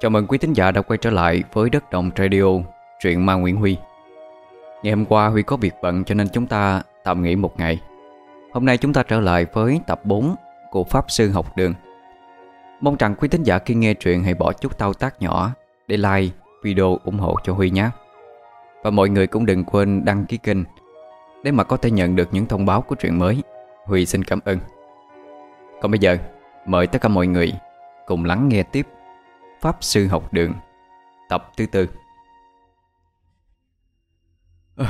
Chào mừng quý thính giả đã quay trở lại với Đất Động Radio, truyện ma Nguyễn Huy. Ngày hôm qua Huy có việc bận cho nên chúng ta tạm nghỉ một ngày. Hôm nay chúng ta trở lại với tập 4 của Pháp Sư Học Đường. Mong rằng quý thính giả khi nghe truyện hãy bỏ chút thao tác nhỏ để like, video ủng hộ cho Huy nhé. Và mọi người cũng đừng quên đăng ký kênh để mà có thể nhận được những thông báo của truyện mới. Huy xin cảm ơn. Còn bây giờ, mời tất cả mọi người cùng lắng nghe tiếp Pháp Sư Học Đường. Tập thứ tư. Ờ,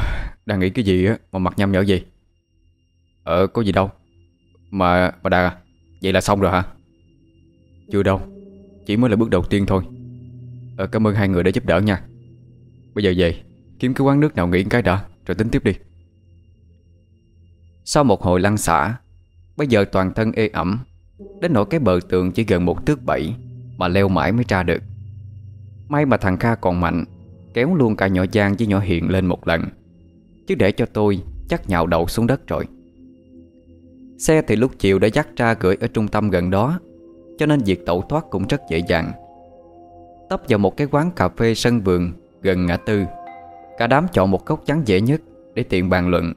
đang nghĩ cái gì á mà mặt nhăm nhở gì? Ờ có gì đâu. Mà mà Đạt à Vậy là xong rồi hả? Chưa đâu. Chỉ mới là bước đầu tiên thôi. Ờ, Cảm ơn hai người đã giúp đỡ nha. Bây giờ về Kiếm cái quán nước nào nghỉ cái đã Rồi tính tiếp đi. Sau một hồi lăn xả Bây giờ toàn thân ê ẩm Đến nỗi cái bờ tường chỉ gần một thước bảy. Mà leo mãi mới ra được. May mà thằng Kha còn mạnh, Kéo luôn cả nhỏ Giang với nhỏ Hiền lên một lần. Chứ để cho tôi, chắc nhào đầu xuống đất rồi. Xe thì lúc chiều đã dắt ra gửi ở trung tâm gần đó, Cho nên việc tẩu thoát cũng rất dễ dàng. Tấp vào một cái quán cà phê sân vườn gần ngã tư, Cả đám chọn một góc trắng dễ nhất để tiện bàn luận.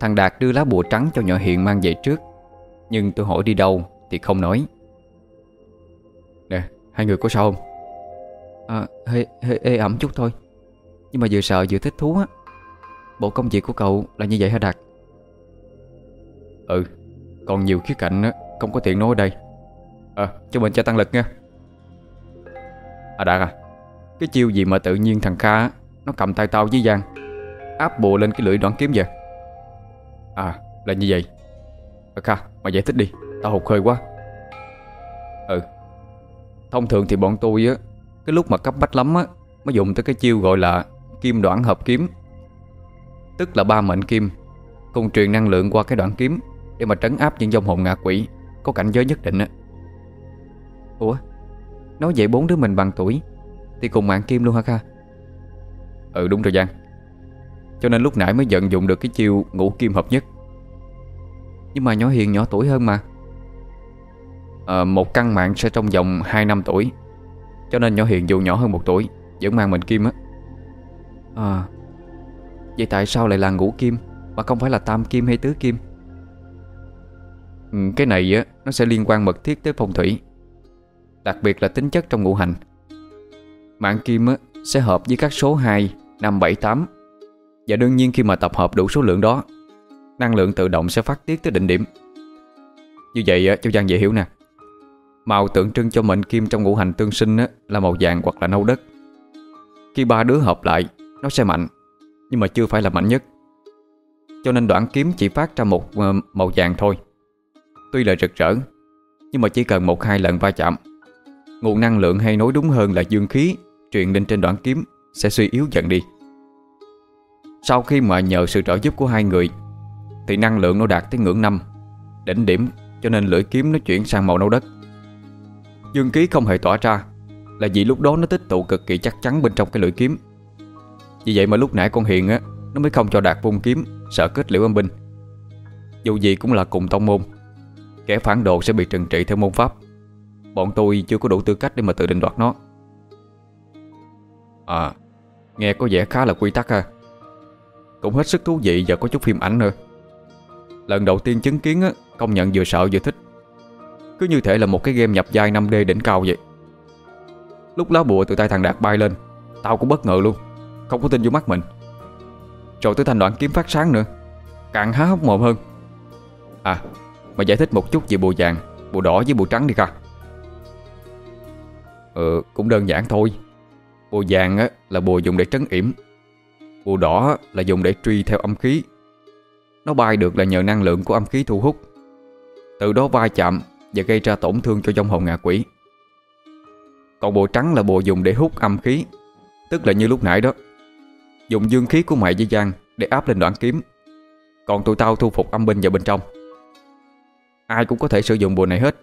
Thằng Đạt đưa lá bùa trắng cho nhỏ Hiền mang về trước, Nhưng tôi hỏi đi đâu thì không nói hai người có sao không? À, hơi, hơi ê ẩm chút thôi. Nhưng mà vừa sợ vừa thích thú á. Bộ công việc của cậu là như vậy hả Đạt? Ừ, còn nhiều khía cạnh á, không có tiện nói ở đây. Ờ, cho mình cho tăng lực nha. À Đạt à Cái chiêu gì mà tự nhiên thằng Kha á, Nó cầm tay tao với Giang Áp bùa lên cái lưỡi đoạn kiếm vậy? À, là như vậy. À, Kha, mày giải thích đi Tao hụt hơi quá. Ừ Thông thường thì bọn tôi á, Cái lúc mà cấp bách lắm á, Mới dùng tới cái chiêu gọi là Kim đoạn hợp kiếm. Tức là ba mệnh kim, Cùng truyền năng lượng qua cái đoạn kiếm Để mà trấn áp những dòng hồn ngạ quỷ Có cảnh giới nhất định á. Ủa, Nói vậy bốn đứa mình bằng tuổi Thì cùng mạng kim luôn hả Kha? Ừ đúng rồi Giang. Cho nên lúc nãy mới vận dụng được cái chiêu ngũ kim hợp nhất. Nhưng mà nhỏ Hiền nhỏ tuổi hơn mà à, Một căn mạng sẽ trong vòng 2 năm tuổi. Cho nên nhỏ Hiền dù nhỏ hơn một tuổi Vẫn mang mệnh kim á. À Vậy tại sao lại là ngũ kim Mà không phải là tam kim hay tứ kim? Ừ, Cái này á Nó sẽ liên quan mật thiết tới phong thủy. Đặc biệt là tính chất trong ngũ hành. Mạng kim á Sẽ hợp với các số 2, 5, 7, 8 Và đương nhiên khi mà tập hợp đủ số lượng đó Năng lượng tự động sẽ phát tiết tới đỉnh điểm. Như vậy á, cho Giang dễ hiểu nè. Màu tượng trưng cho mệnh kim trong ngũ hành tương sinh á, là màu vàng hoặc là nâu đất. Khi ba đứa hợp lại Nó sẽ mạnh Nhưng mà chưa phải là mạnh nhất. Cho nên đoạn kiếm chỉ phát ra một ờ, màu vàng thôi. Tuy là rực rỡ Nhưng mà chỉ cần một hai lần va chạm Nguồn năng lượng hay nói đúng hơn là dương khí Truyền lên trên đoạn kiếm Sẽ suy yếu dần đi. Sau khi mà nhờ sự trợ giúp của hai người Thì năng lượng nó đạt tới ngưỡng 5 Đỉnh điểm cho nên lưỡi kiếm nó chuyển sang màu nâu đất. Dương khí không hề tỏa ra, Là vì lúc đó nó tích tụ cực kỳ chắc chắn bên trong cái lưỡi kiếm. Vì vậy mà lúc nãy con Hiền á, Nó mới không cho Đạt vung kiếm, Sợ kết liễu âm binh. Dù gì cũng là cùng tông môn, Kẻ phản đồ sẽ bị trừng trị theo môn pháp. Bọn tôi chưa có đủ tư cách để mà tự định đoạt nó. À Nghe có vẻ khá là quy tắc ha. Cũng hết sức thú vị và có chút phim ảnh nữa. Lần đầu tiên chứng kiến á, Công nhận vừa sợ vừa thích. Cứ như thể là một cái game nhập vai 5D đỉnh cao vậy. Lúc lá bùa từ tay thằng Đạt bay lên Tao cũng bất ngờ luôn. Không có tin vô mắt mình. Rồi tới thành đoạn kiếm phát sáng nữa. Càng há hốc mồm hơn. À Mà giải thích một chút về bùa vàng Bùa đỏ với bùa trắng đi kha. Ừ cũng đơn giản thôi. Bùa vàng á, là bùa dùng để trấn yểm. Bùa đỏ là dùng để truy theo âm khí. Nó bay được là nhờ năng lượng của âm khí thu hút. Từ đó va chạm và gây ra tổn thương cho dông hồn ngạ quỷ. Còn bộ trắng là bộ dùng để hút âm khí, Tức là như lúc nãy đó. Dùng dương khí của mày với Giang Để áp lên đoạn kiếm. Còn tụi tao thu phục âm binh vào bên trong. Ai cũng có thể sử dụng bùa này hết,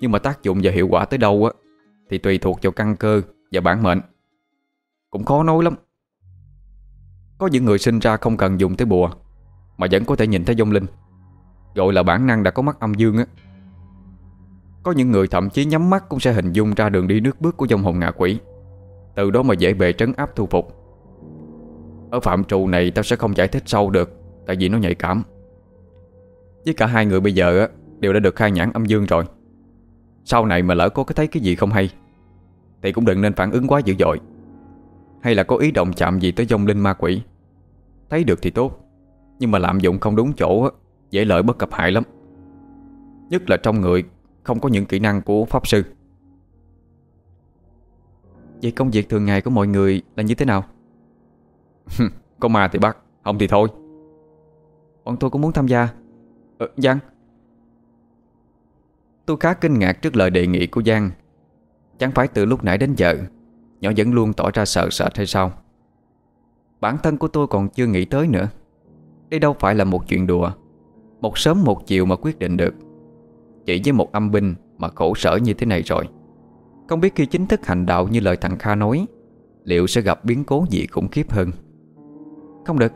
Nhưng mà tác dụng và hiệu quả tới đâu á, Thì tùy thuộc vào căn cơ và bản mệnh. Cũng khó nói lắm. Có những người sinh ra không cần dùng tới bùa, Mà vẫn có thể nhìn thấy vong linh. Gọi là bản năng đã có mắt âm dương á. Có những người thậm chí nhắm mắt Cũng sẽ hình dung ra đường đi nước bước của dòng hồn ngạ quỷ. Từ đó mà dễ bề trấn áp thu phục. Ở phạm trù này tao sẽ không giải thích sâu được, Tại vì nó nhạy cảm. Với cả hai người bây giờ Đều đã được khai nhãn âm dương rồi. Sau này mà lỡ có cái thấy cái gì không hay, Thì cũng đừng nên phản ứng quá dữ dội. Hay là có ý động chạm gì tới dông linh ma quỷ. Thấy được thì tốt, Nhưng mà lạm dụng không đúng chỗ Dễ lợi bất cập hại lắm. Nhất là trong người không có những kỹ năng của Pháp Sư. Vậy công việc thường ngày của mọi người là như thế nào? có mà thì bắt Không thì thôi. Bọn tôi cũng muốn tham gia. Ờ, Giang? Tôi khá kinh ngạc trước lời đề nghị của Giang. Chẳng phải từ lúc nãy đến giờ Nhỏ vẫn luôn tỏ ra sợ sệt hay sao? Bản thân của tôi còn chưa nghĩ tới nữa. Đây đâu phải là một chuyện đùa. Một sớm một chiều mà quyết định được. Chỉ với một âm binh Mà khổ sở như thế này rồi. Không biết khi chính thức hành đạo như lời thằng Kha nói, Liệu sẽ gặp biến cố gì khủng khiếp hơn? Không được.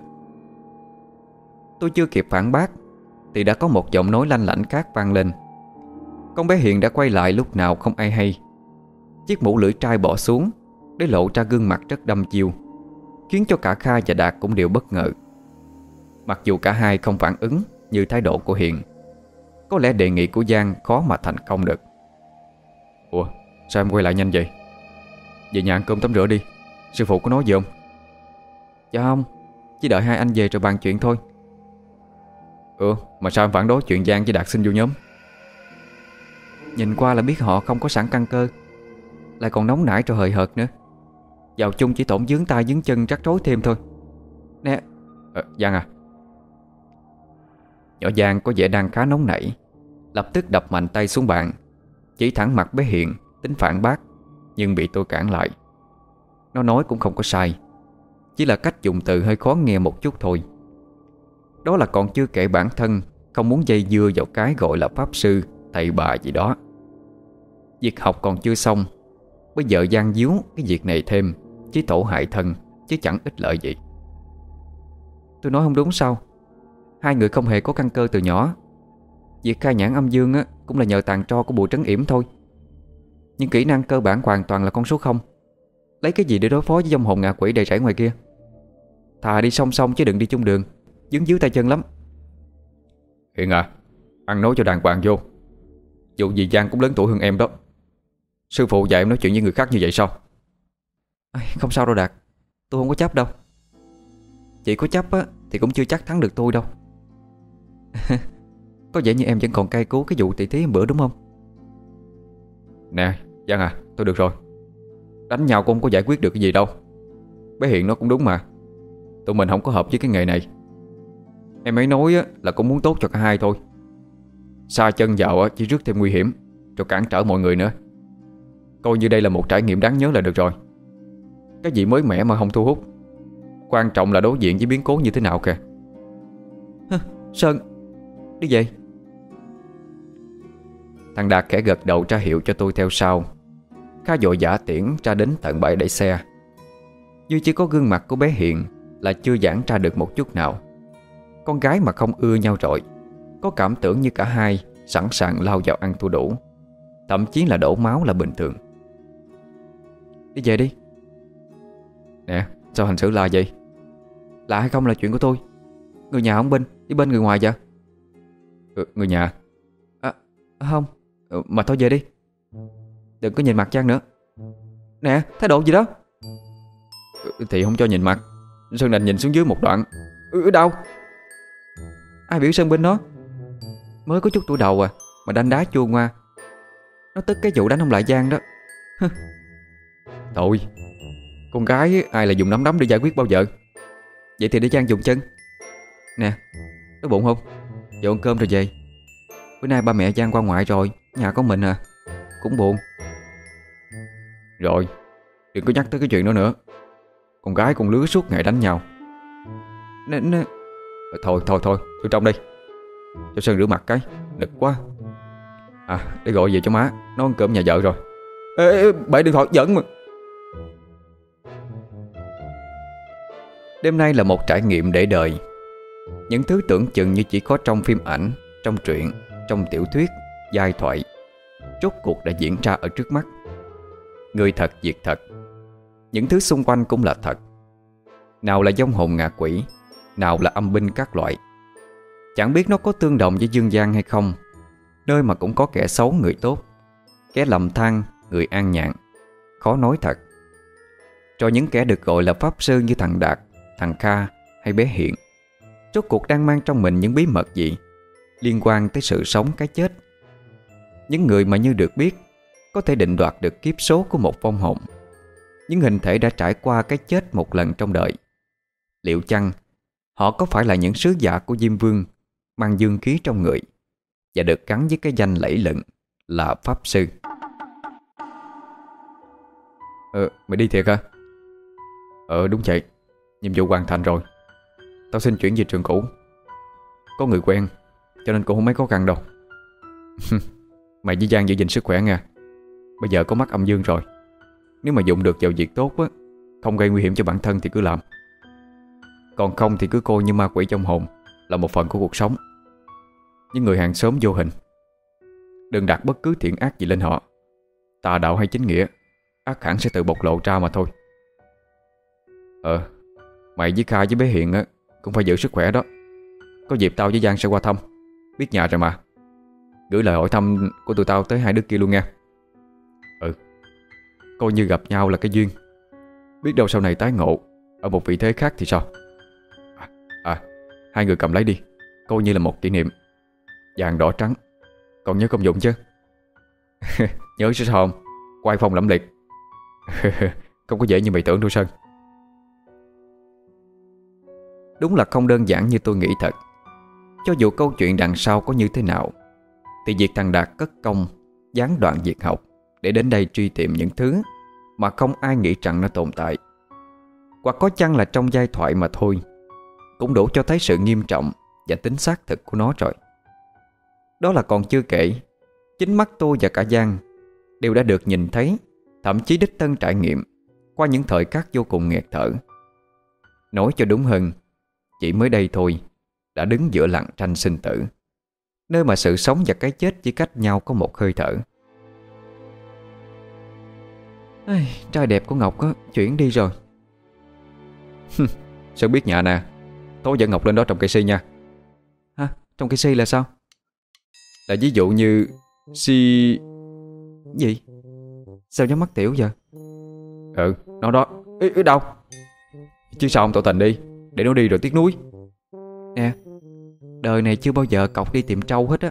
Tôi chưa kịp phản bác, Thì đã có một giọng nói lanh lảnh khác vang lên. Con bé Hiền đã quay lại lúc nào không ai hay. Chiếc mũ lưỡi trai bỏ xuống, Để lộ ra gương mặt rất đâm chiêu, Khiến cho cả Kha và Đạt cũng đều bất ngờ. Mặc dù cả hai không phản ứng Như thái độ của Hiền có lẽ đề nghị của Giang khó mà thành công được. Ủa sao em quay lại nhanh vậy? Về nhà ăn cơm tắm rửa đi. Sư phụ có nói gì không? Dạ không Chỉ đợi hai anh về rồi bàn chuyện thôi. Ừ mà sao em phản đối chuyện Giang với Đạt xin vô nhóm? Nhìn qua là biết họ không có sẵn căn cơ Lại còn nóng nảy rồi hời hợt nữa. Vào chung chỉ tổn dướng tay dướng chân rắc rối thêm thôi. Nè à, Giang à Nhỏ Giang có vẻ đang khá nóng nảy. Lập tức đập mạnh tay xuống bàn. Chỉ thẳng mặt bé Hiện Tính phản bác, Nhưng bị tôi cản lại. Nó nói cũng không có sai. Chỉ là cách dùng từ hơi khó nghe một chút thôi. Đó là còn chưa kể bản thân Không muốn dây dưa vào cái gọi là pháp sư, Thầy bà gì đó. Việc học còn chưa xong. Bây giờ gian díu cái việc này thêm chỉ tổ hại thân, Chứ chẳng ích lợi gì. Tôi nói không đúng sao? Hai người không hề có căn cơ từ nhỏ. Việc khai nhãn âm dương á, Cũng là nhờ tàn tro của bùi trấn yểm thôi. Nhưng kỹ năng cơ bản hoàn toàn là con số không. Lấy cái gì để đối phó với dòng hồn ngạ quỷ đầy rẫy ngoài kia? Thà đi song song chứ đừng đi chung đường. Dứng dưới tay chân lắm. Hiện à Ăn nói cho đàng hoàng vô. Dù gì Giang cũng lớn tuổi hơn em đó. Sư phụ dạy em nói chuyện với người khác như vậy sao? Không sao đâu Đạt. Tôi không có chấp đâu. Chị có chấp á Thì cũng chưa chắc thắng được tôi đâu Có vẻ như em vẫn còn cay cú cái vụ tỷ thí bữa đúng không? Nè Giang à tôi được rồi. Đánh nhau cũng không có giải quyết được cái gì đâu. Bé Hiện nó cũng đúng mà. Tụi mình không có hợp với cái nghề này. Em ấy nói là cũng muốn tốt cho cả hai thôi. Xa chân vào chỉ rước thêm nguy hiểm Rồi cản trở mọi người nữa. Coi như đây là một trải nghiệm đáng nhớ là được rồi. Cái gì mới mẻ mà không thu hút? Quan trọng là đối diện với biến cố như thế nào kìa. Sơn Đi về. Thằng Đạt khẽ gật đầu ra hiệu cho tôi theo sau. Khá dội giả tiễn ra đến tận bãi đẩy xe. Duy chỉ có gương mặt của bé hiền Là chưa giãn ra được một chút nào. Con gái mà không ưa nhau rồi, Có cảm tưởng như cả hai Sẵn sàng lao vào ăn thua đủ. Thậm chí là đổ máu là bình thường. Đi về đi. Nè, sao hành xử là vậy? Lạ hay không là chuyện của tôi? Người nhà ông bên, Đi bên người ngoài vậy? Người nhà. À, Không. Ừ, Mà thôi về đi. Đừng có nhìn mặt Trang nữa. Nè thái độ gì đó? Ừ, Thì không cho nhìn mặt. Sơn đành nhìn xuống dưới một đoạn. Ừ đâu? Ai biểu Sơn Binh nó Mới có chút tuổi đầu à Mà đánh đá chua ngoa. Nó tức cái vụ đánh ông lại Giang đó. Thôi con gái ai là dùng nắm đấm để giải quyết bao giờ? Vậy thì để Giang dùng chân. Nè Đói bụng không Giờ ăn cơm rồi về. Bữa nay ba mẹ Giang qua ngoại rồi Nhà có mình à. Cũng buồn. Rồi Đừng có nhắc tới cái chuyện đó nữa. Con gái con lứa suốt ngày đánh nhau. Nên nè. Ờ, thôi thôi thôi Tôi trong đi. Cho Sơn rửa mặt cái Nực quá. À để gọi về cho má Nó ăn cơm nhà vợ rồi. Ê, ê bậy điện thoại giận mà. Đêm nay là một trải nghiệm để đời. Những thứ tưởng chừng như chỉ có trong phim ảnh Trong truyện, trong tiểu thuyết, giai thoại Rốt cuộc đã diễn ra ở trước mắt. Người thật việc thật. Những thứ xung quanh cũng là thật. Nào là dông hồn ngạ quỷ Nào là âm binh các loại. Chẳng biết nó có tương đồng với dương gian hay không. Nơi mà cũng có kẻ xấu người tốt Kẻ lầm than người an nhàn Khó nói thật. Cho những kẻ được gọi là pháp sư như thằng Đạt Thằng Kha hay bé Hiện Rốt cuộc đang mang trong mình những bí mật gì Liên quan tới sự sống cái chết? Những người mà như được biết Có thể định đoạt được kiếp số của một phong hồn. Những hình thể đã trải qua cái chết một lần trong đời. Liệu chăng Họ có phải là những sứ giả của Diêm Vương Mang dương khí trong người Và được gắn với cái danh lẫy lừng Là Pháp Sư? Ờ, mày đi thiệt hả? Ờ, đúng vậy. Nhiệm vụ hoàn thành rồi. Tao xin chuyển về trường cũ. Có người quen, Cho nên cũng không mấy khó khăn đâu. Mày với Giang giữ gìn sức khỏe nha. Bây giờ có mắt âm dương rồi. Nếu mà dụng được vào việc tốt á, Không gây nguy hiểm cho bản thân thì cứ làm. Còn không thì cứ coi như ma quỷ trong hồn Là một phần của cuộc sống. Những người hàng xóm vô hình. Đừng đặt bất cứ thiện ác gì lên họ. Tà đạo hay chính nghĩa, Ác hẳn sẽ tự bộc lộ ra mà thôi. Ờ Mày với Kha với bé Hiện á cũng phải giữ sức khỏe đó. Có dịp tao với Giang sẽ qua thăm. Biết nhà rồi mà. Gửi lời hỏi thăm của tụi tao tới hai đứa kia luôn nha. Ừ. Coi như gặp nhau là cái duyên. Biết đâu sau này tái ngộ Ở một vị thế khác thì sao? À, à hai người cầm lấy đi. Coi như là một kỷ niệm. Vàng đỏ trắng. Còn nhớ công dụng chứ? Nhớ chứ sao không? Quay phong lẫm liệt. Không có dễ như mày tưởng đâu Sơn. Đúng là không đơn giản như tôi nghĩ thật. Cho dù câu chuyện đằng sau có như thế nào, Thì việc thằng Đạt cất công, Gián đoạn việc học Để đến đây truy tìm những thứ Mà không ai nghĩ rằng nó tồn tại, Hoặc có chăng là trong giai thoại mà thôi, Cũng đủ cho thấy sự nghiêm trọng Và tính xác thực của nó rồi. Đó là còn chưa kể, Chính mắt tôi và cả Giang Đều đã được nhìn thấy, Thậm chí đích thân trải nghiệm Qua những thời khắc vô cùng nghẹt thở. Nói cho đúng hơn chỉ mới đây thôi Đã đứng giữa lặng tranh sinh tử Nơi mà sự sống và cái chết chỉ cách nhau có một hơi thở Ây, Trai đẹp của Ngọc á, chuyển đi rồi Sợ biết nhà nè Tối dẫn Ngọc lên đó trồng cây si nha Hả? Trồng cây si là sao? Là ví dụ như Si... Gì? Sao nhắm mắt tiểu vậy? Ừ, nó đó Ý, ý đâu? Chứ sao không tỏ tình đi để nó đi rồi tiếc nuối. Nè, Đời này chưa bao giờ cọc đi tìm trâu hết á.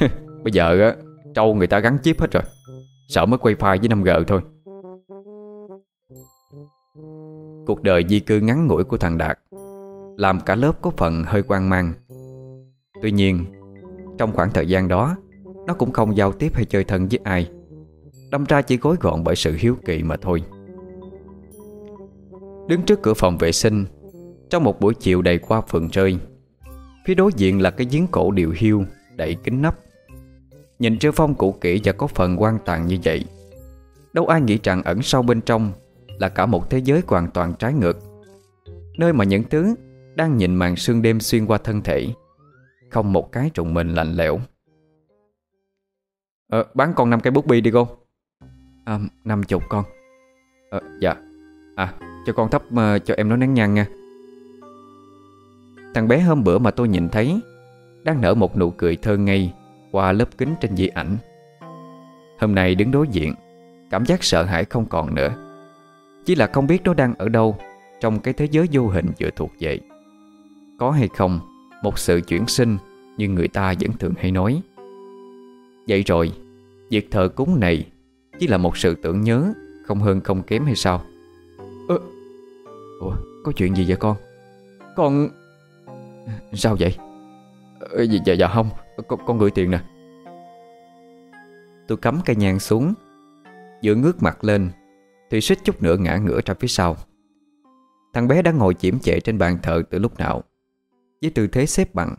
Bây giờ á, Trâu người ta gắn chip hết rồi. Sợ mới quay file với 5G thôi. Cuộc đời di cư ngắn ngủi của thằng Đạt Làm cả lớp có phần hơi quan mang. Tuy nhiên, Trong khoảng thời gian đó, Nó cũng không giao tiếp hay chơi thân với ai. Đâm ra chỉ gối gọn bởi sự hiếu kỳ mà thôi. Đứng trước cửa phòng vệ sinh trong một buổi chiều đầy qua phượng rơi Phía đối diện là cái giếng cổ điều hiu Đậy kính nắp. Nhìn trơ phong cũ kỹ và có phần quan tàn như vậy Đâu ai nghĩ rằng ẩn sâu bên trong Là cả một thế giới hoàn toàn trái ngược Nơi mà những thứ Đang nhìn màn sương đêm xuyên qua thân thể Không một cái trùng mình lạnh lẽo. Ờ, bán con năm cây bút bi đi cô. À, năm chục con. Ờ, dạ. À, cho con thắp uh, cho em nó nén nhang nha. Thằng bé hôm bữa mà tôi nhìn thấy, Đang nở một nụ cười thơ ngây Qua lớp kính trên di ảnh. Hôm nay đứng đối diện, Cảm giác sợ hãi không còn nữa. Chỉ là không biết nó đang ở đâu Trong cái thế giới vô hình vừa thuộc về. Có hay không, Một sự chuyển sinh Như người ta vẫn thường hay nói. Vậy rồi, Việc thờ cúng này Chỉ là một sự tưởng nhớ, Không hơn không kém hay sao? Ơ, Ủa, có chuyện gì vậy con? Con Sao vậy? Dạ dạ, dạ không con, con gửi tiền nè. Tôi cắm cây nhang xuống Giữa ngước mặt lên Thì suýt chút nữa ngã ngửa ra phía sau. Thằng bé đã ngồi chiếm chệ trên bàn thờ từ lúc nào Với tư thế xếp bằng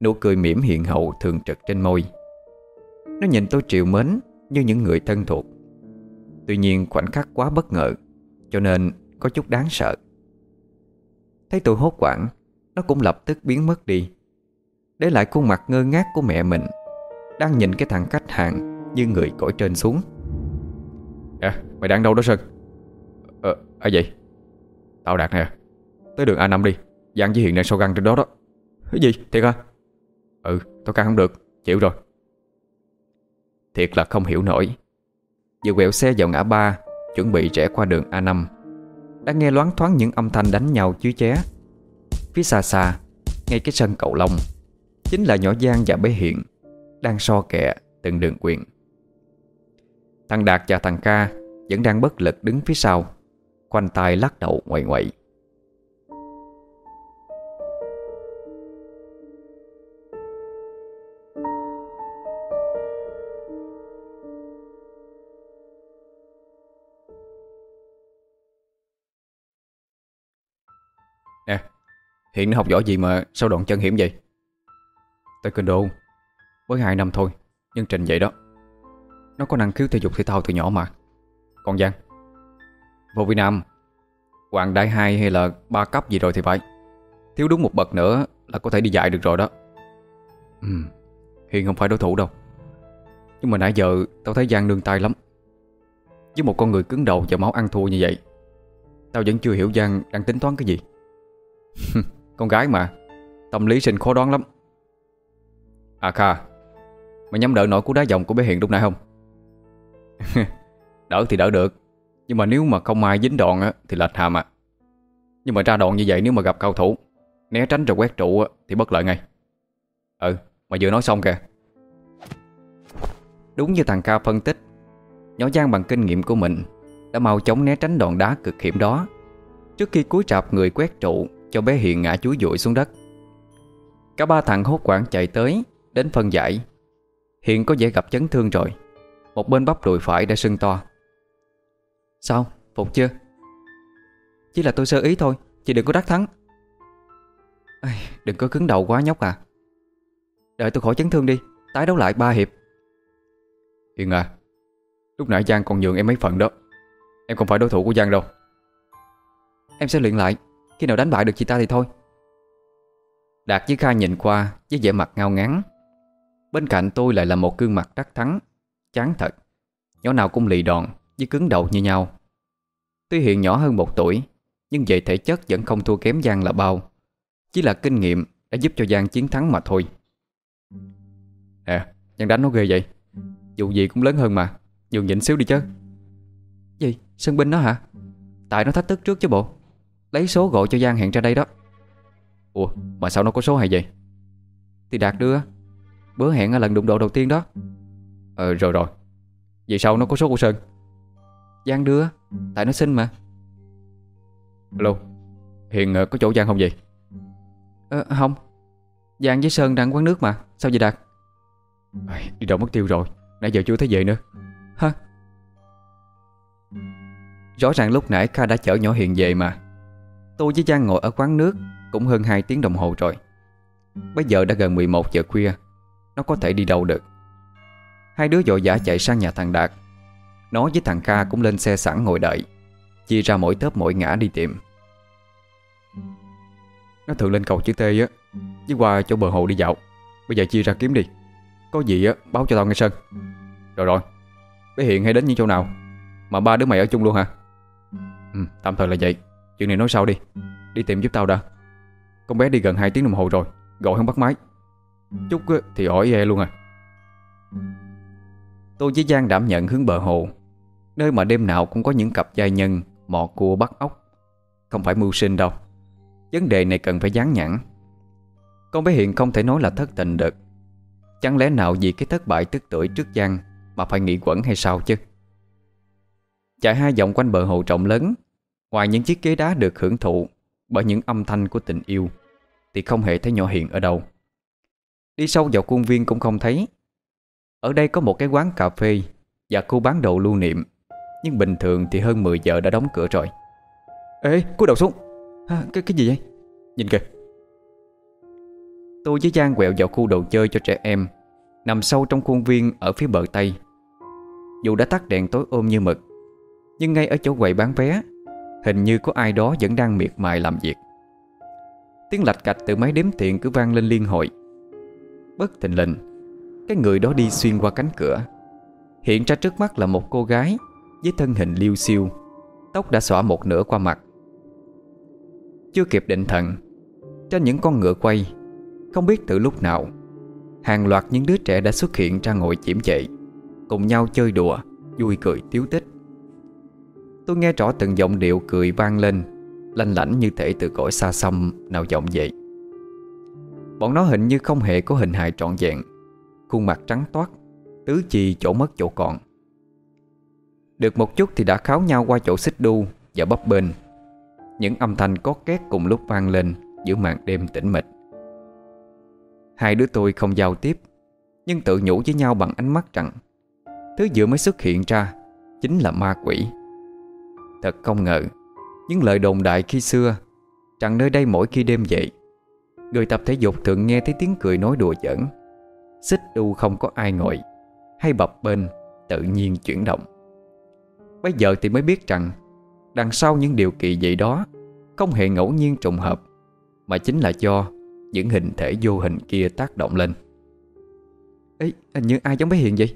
Nụ cười mỉm hiện hậu thường trực trên môi. Nó nhìn tôi triệu mến Như những người thân thuộc. Tuy nhiên khoảnh khắc quá bất ngờ Cho nên có chút đáng sợ. Thấy tôi hốt quảng nó cũng lập tức biến mất đi. Để lại khuôn mặt ngơ ngác của mẹ mình, Đang nhìn cái thằng khách hàng Như người cõi trên xuống. À mày đang đâu đó Sơn? Ờ à vậy? Tao Đạt nè. Tới đường A5 đi. Giang với Hiện đang sâu găng trên đó đó. Cái gì? Thiệt à Ừ tao căng không được. Chịu rồi. Thiệt là không hiểu nổi. Vừa quẹo xe vào ngã ba, Chuẩn bị rẽ qua đường A5 Đã nghe loáng thoáng những âm thanh đánh nhau chứ ché. Phía xa xa, Ngay cái sân cầu lông, Chính là nhỏ Giang và bé Hiện Đang so kẹ từng đường quyền. Thằng Đạt và thằng Ca Vẫn đang bất lực đứng phía sau quanh tay lắc đầu ngoại ngoại Hiện nó học giỏi gì mà sao đoạn chân hiểm vậy? Taekwondo, Mới 2 năm thôi, Nhưng trình vậy đó. Nó có năng khiếu thể dục thể thao từ nhỏ mà. Còn Giang? Vô Việt Nam, Hoàng đại 2 hay là 3 cấp gì rồi thì phải. Thiếu đúng một bậc nữa là có thể đi dạy được rồi đó. Ừ Hiện không phải đối thủ đâu. Nhưng mà nãy giờ tao thấy Giang nương tay lắm. Với một con người cứng đầu và máu ăn thua như vậy, Tao vẫn chưa hiểu Giang đang tính toán cái gì. Con gái mà. Tâm lý sinh khó đoán lắm. À Kha Mày nhắm đỡ nổi cú đá dòng của bé Hiền lúc nãy không? Đỡ thì đỡ được Nhưng mà nếu mà không ai dính đòn á, Thì lệch hàm à. Nhưng mà ra đòn như vậy nếu mà gặp cao thủ Né tránh rồi quét trụ á, thì bất lợi ngay. Ừ mà vừa nói xong kìa. Đúng như thằng Ca phân tích Nhỏ Giang bằng kinh nghiệm của mình Đã mau chóng né tránh đòn đá cực hiểm đó. Trước khi cúi trạp người quét trụ cho bé Hiền ngã chúi dụi xuống đất. Cả ba thằng hốt quảng chạy tới Đến phân giải. Hiền có vẻ gặp chấn thương rồi. Một bên bắp đùi phải đã sưng to. Sao? Phục chưa? Chỉ là tôi sơ ý thôi Chị đừng có đắc thắng. Ây, Đừng có cứng đầu quá nhóc à. Đợi tôi khỏi chấn thương đi Tái đấu lại ba hiệp. Hiền à Lúc nãy Giang còn nhường em mấy phần đó. Em không phải đối thủ của Giang đâu. Em sẽ luyện lại. Khi nào đánh bại được chị ta thì thôi. Đạt với Kha nhìn qua Với vẻ mặt ngao ngán. Bên cạnh tôi lại là một gương mặt đắc thắng, Chán thật. Nhỏ nào cũng lì đòn Với cứng đầu như nhau. Tuy hiện nhỏ hơn một tuổi, Nhưng về thể chất vẫn không thua kém Giang là bao. Chỉ là kinh nghiệm đã giúp cho Giang chiến thắng mà thôi. Nè Giang đánh nó ghê vậy. Dù gì cũng lớn hơn mà. Nhường nhịn xíu đi chứ. Gì? Sân binh nó hả? Tại nó thách thức trước chứ bộ. Lấy số gọi cho Giang hẹn ra đây đó. Ủa, mà sao nó có số hay vậy? Thì Đạt đưa. Bữa hẹn ở lần đụng độ đầu tiên đó. Ờ rồi rồi. Vậy sao nó có số của Sơn? Giang đưa, Tại nó xin mà. Alo, Hiền ờ, có chỗ Giang không vậy? Ờ không. Giang với Sơn đang quán nước mà. Sao vậy, Đạt? Đi đâu mất tiêu rồi? Nãy giờ chưa thấy về nữa. Hả? Rõ ràng lúc nãy Kha đã chở nhỏ Hiền về mà. Tôi với Giang ngồi ở quán nước Cũng hơn 2 tiếng đồng hồ rồi. Bây giờ đã gần 11 giờ khuya, Nó có thể đi đâu được? Hai đứa vội vã chạy sang nhà thằng Đạt. Nó với thằng Kha cũng lên xe sẵn ngồi đợi, Chia ra mỗi tớp mỗi ngã đi tìm. Nó thường lên cầu chữ T á, Với qua chỗ bờ hồ đi dạo. Bây giờ chia ra kiếm đi. Có gì á, báo cho tao nghe Sơn. Rồi rồi, Bé Hiện hay đến những chỗ nào? Mà ba đứa mày ở chung luôn hả? Ừ tạm thời là vậy. Chuyện này nói sau đi. Đi tìm giúp tao đã. Con bé đi gần 2 tiếng đồng hồ rồi, Gọi không bắt máy. Chút thì ỏi e luôn à. Tôi với Giang đảm nhận hướng bờ hồ. Nơi mà đêm nào cũng có những cặp giai nhân Mò cua bắt ốc. Không phải mưu sinh đâu. Vấn đề này cần phải dán nhãn. Con bé Hiện không thể nói là thất tình được. Chẳng lẽ nào vì cái thất bại tức tuổi trước Giang Mà phải nghỉ quẩn hay sao chứ? Chạy hai vòng quanh bờ hồ rộng lớn Ngoài những chiếc ghế đá được hưởng thụ Bởi những âm thanh của tình yêu Thì không hề thấy nhỏ Hiện ở đâu. Đi sâu vào khuôn viên cũng không thấy. Ở đây có một cái quán cà phê Và khu bán đồ lưu niệm Nhưng bình thường thì hơn 10 giờ đã đóng cửa rồi. Ê, cúi đầu xuống. À, cái, cái gì vậy? Nhìn kìa. Tôi với Giang quẹo vào khu đồ chơi cho trẻ em Nằm sâu trong khuôn viên ở phía bờ Tây. Dù đã tắt đèn tối ôm như mực Nhưng ngay ở chỗ quầy bán vé Hình như có ai đó vẫn đang miệt mài làm việc. Tiếng lạch cạch từ máy đếm tiền cứ vang lên liên hồi. Bất thình lình, Cái người đó đi xuyên qua cánh cửa. Hiện ra trước mắt là một cô gái Với thân hình liêu siêu Tóc đã xõa một nửa qua mặt. Chưa kịp định thần, Trên những con ngựa quay, Không biết từ lúc nào, Hàng loạt những đứa trẻ đã xuất hiện ra ngồi chiếm chạy Cùng nhau chơi đùa, Vui cười, tiếu tích. Tôi nghe rõ từng giọng điệu cười vang lên, Lanh lảnh như thể từ cõi xa xăm Nào vọng vậy Bọn nó hình như không hề có hình hài trọn vẹn, Khuôn mặt trắng toát, Tứ chi chỗ mất chỗ còn. Được một chút thì đã kháo nhau qua chỗ xích đu Và bắp bên Những âm thanh có két cùng lúc vang lên Giữa màn đêm tĩnh mịch. Hai đứa tôi không giao tiếp, Nhưng tự nhủ với nhau bằng ánh mắt rằng, Thứ vừa mới xuất hiện ra Chính là ma quỷ. Thật không ngờ Những lời đồn đại khi xưa Rằng nơi đây mỗi khi đêm dậy Người tập thể dục thường nghe thấy tiếng cười nói đùa giỡn. Xích đu không có ai ngồi Hay bập bên Tự nhiên chuyển động. Bây giờ thì mới biết rằng Đằng sau những điều kỳ vậy đó Không hề ngẫu nhiên trùng hợp Mà chính là do Những hình thể vô hình kia tác động lên. Ê, hình như ai giống bé Hiền vậy?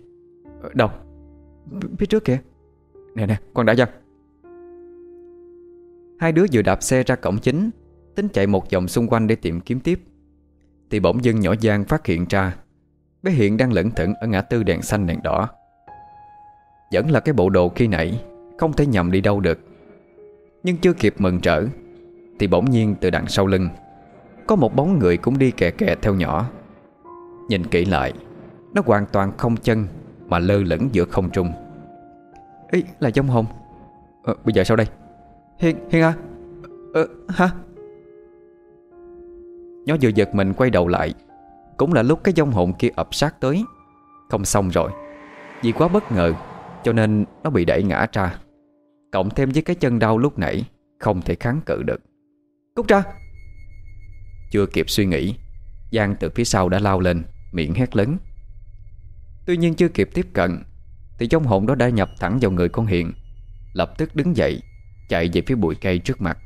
Ờ, đâu? Phía trước kìa. Nè nè, con đã dân Hai đứa vừa đạp xe ra cổng chính Tính chạy một vòng xung quanh để tìm kiếm tiếp. Thì bỗng dưng nhỏ Giang phát hiện ra Bé Hiện đang lẩn thẩn ở ngã tư đèn xanh đèn đỏ. Vẫn là cái bộ đồ khi nãy Không thể nhầm đi đâu được. Nhưng chưa kịp mừng trở Thì bỗng nhiên từ đằng sau lưng Có một bóng người cũng đi kè kè theo nhỏ. Nhìn kỹ lại Nó hoàn toàn không chân Mà lơ lửng giữa không trung. Ý là giống hồn à, ờ, Bây giờ sao đây? Hiền, Hiền à? Ờ, hả? Nó vừa giật mình quay đầu lại. Cũng là lúc cái dông hồn kia ập sát tới. Không xong rồi. Vì quá bất ngờ Cho nên nó bị đẩy ngã ra. Cộng thêm với cái chân đau lúc nãy Không thể kháng cự được. Cút ra! Chưa kịp suy nghĩ Giang từ phía sau đã lao lên Miệng hét lớn. Tuy nhiên chưa kịp tiếp cận Thì trong hồn đó đã nhập thẳng vào người con Hiền Lập tức đứng dậy Chạy về phía bụi cây trước mặt.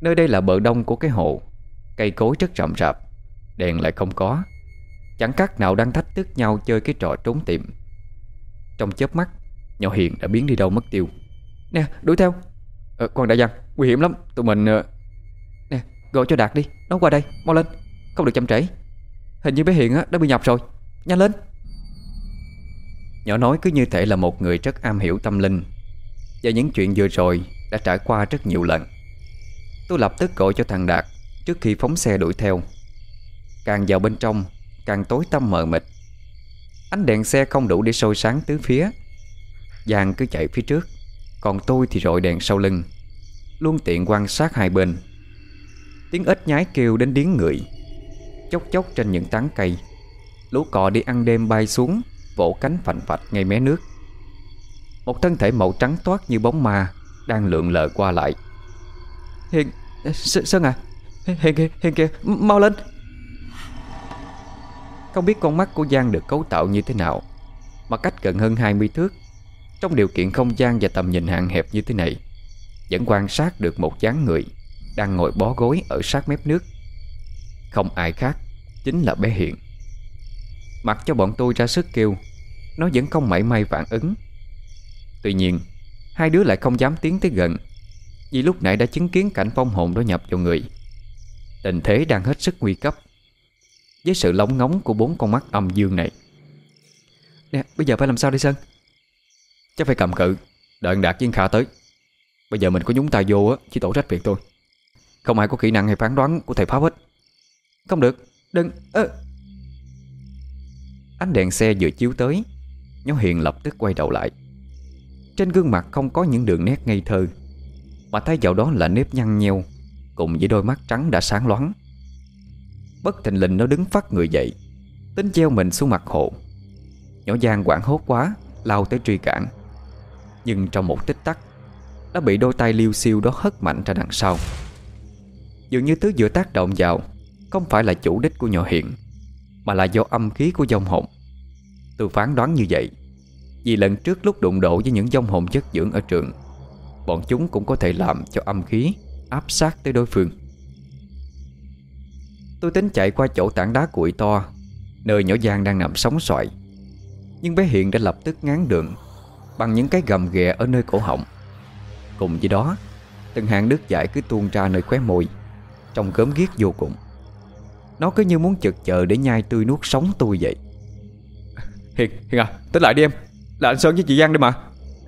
Nơi đây là bờ đông của cái hồ. Cây cối rất rậm rạp Đèn lại không có. Chẳng các nào đang thách thức nhau chơi cái trò trốn tìm. Trong chớp mắt Nhỏ Hiền đã biến đi đâu mất tiêu. Nè đuổi theo. Ờ, Con đại văn nguy hiểm lắm. Tụi mình uh... Nè gọi cho Đạt đi. Nó qua đây mau lên. Không được chậm trễ. Hình như bé Hiền á, đã bị nhập rồi. Nhanh lên. Nhỏ nói cứ như thể là một người rất am hiểu tâm linh. Và những chuyện vừa rồi Đã trải qua rất nhiều lần, Tôi lập tức gọi cho thằng Đạt Trước khi phóng xe đuổi theo. Càng vào bên trong, Càng tối tăm mờ mịt. Ánh đèn xe không đủ để soi sáng tứ phía. Giang cứ chạy phía trước, Còn tôi thì rọi đèn sau lưng, Luôn tiện quan sát hai bên. Tiếng ếch nhái kêu đến điếng người, Chốc chốc trên những tán cây. Lũ cò đi ăn đêm bay xuống, Vỗ cánh phành phạch ngay mé nước. Một thân thể màu trắng toát như bóng ma Đang lượn lờ qua lại. Hiền, Sơn à? Hiền kìa Hiền kìa Mau lên. Không biết con mắt của Giang được cấu tạo như thế nào, Mà cách gần hơn 20 thước, Trong điều kiện không gian và tầm nhìn hạn hẹp như thế này, Vẫn quan sát được một dáng người Đang ngồi bó gối ở sát mép nước. Không ai khác Chính là bé Hiện Mặc cho bọn tôi ra sức kêu, Nó vẫn không mảy may phản ứng. Tuy nhiên, Hai đứa lại không dám tiến tới gần, Vì lúc nãy đã chứng kiến cảnh phong hồn đó nhập vào người. Tình thế đang hết sức nguy cấp Với sự lóng ngóng của bốn con mắt âm dương này. Nè, bây giờ phải làm sao đây, Sơn? Chắc phải cầm cự, Đợi Đạt với Kha tới. Bây giờ mình có nhúng tay vô á, Chỉ tổ trách việc thôi. Không ai có kỹ năng hay phán đoán của thầy Pháp hết. Không được, Đừng, ơ. Ánh đèn xe vừa chiếu tới nhóm Hiền lập tức quay đầu lại. Trên gương mặt không có những đường nét ngây thơ, Mà thay vào đó là nếp nhăn nheo, Cùng với đôi mắt trắng đã sáng loáng. Bất thình lình nó đứng phát người dậy, Tính treo mình xuống mặt hồ. Nhỏ Giang quảng hốt quá, Lao tới truy cản. Nhưng trong một tích tắc Đã bị đôi tay liêu siêu đó hất mạnh ra đằng sau. Dường như thứ vừa tác động vào, Không phải là chủ đích của nhỏ hiện Mà là do âm khí của dòng hồn. Tôi phán đoán như vậy vì lần trước lúc đụng độ với những dông hồn chất dưỡng ở trường Bọn chúng cũng có thể làm cho âm khí Áp sát tới đối phương. Tôi tính chạy qua chỗ tảng đá cuội to Nơi nhỏ Giang đang nằm sóng xoài. Nhưng bé Hiền đã lập tức ngán đường Bằng những cái gầm ghè ở nơi cổ họng. Cùng với đó Từng hàng nước giải cứ tuôn ra nơi khóe môi Trông gớm ghiếc vô cùng. Nó cứ như muốn chực chờ để nhai tươi nuốt sống tôi vậy. Hiền, Hiền à, tính lại đi em. Là anh Sơn với chị Giang đi mà.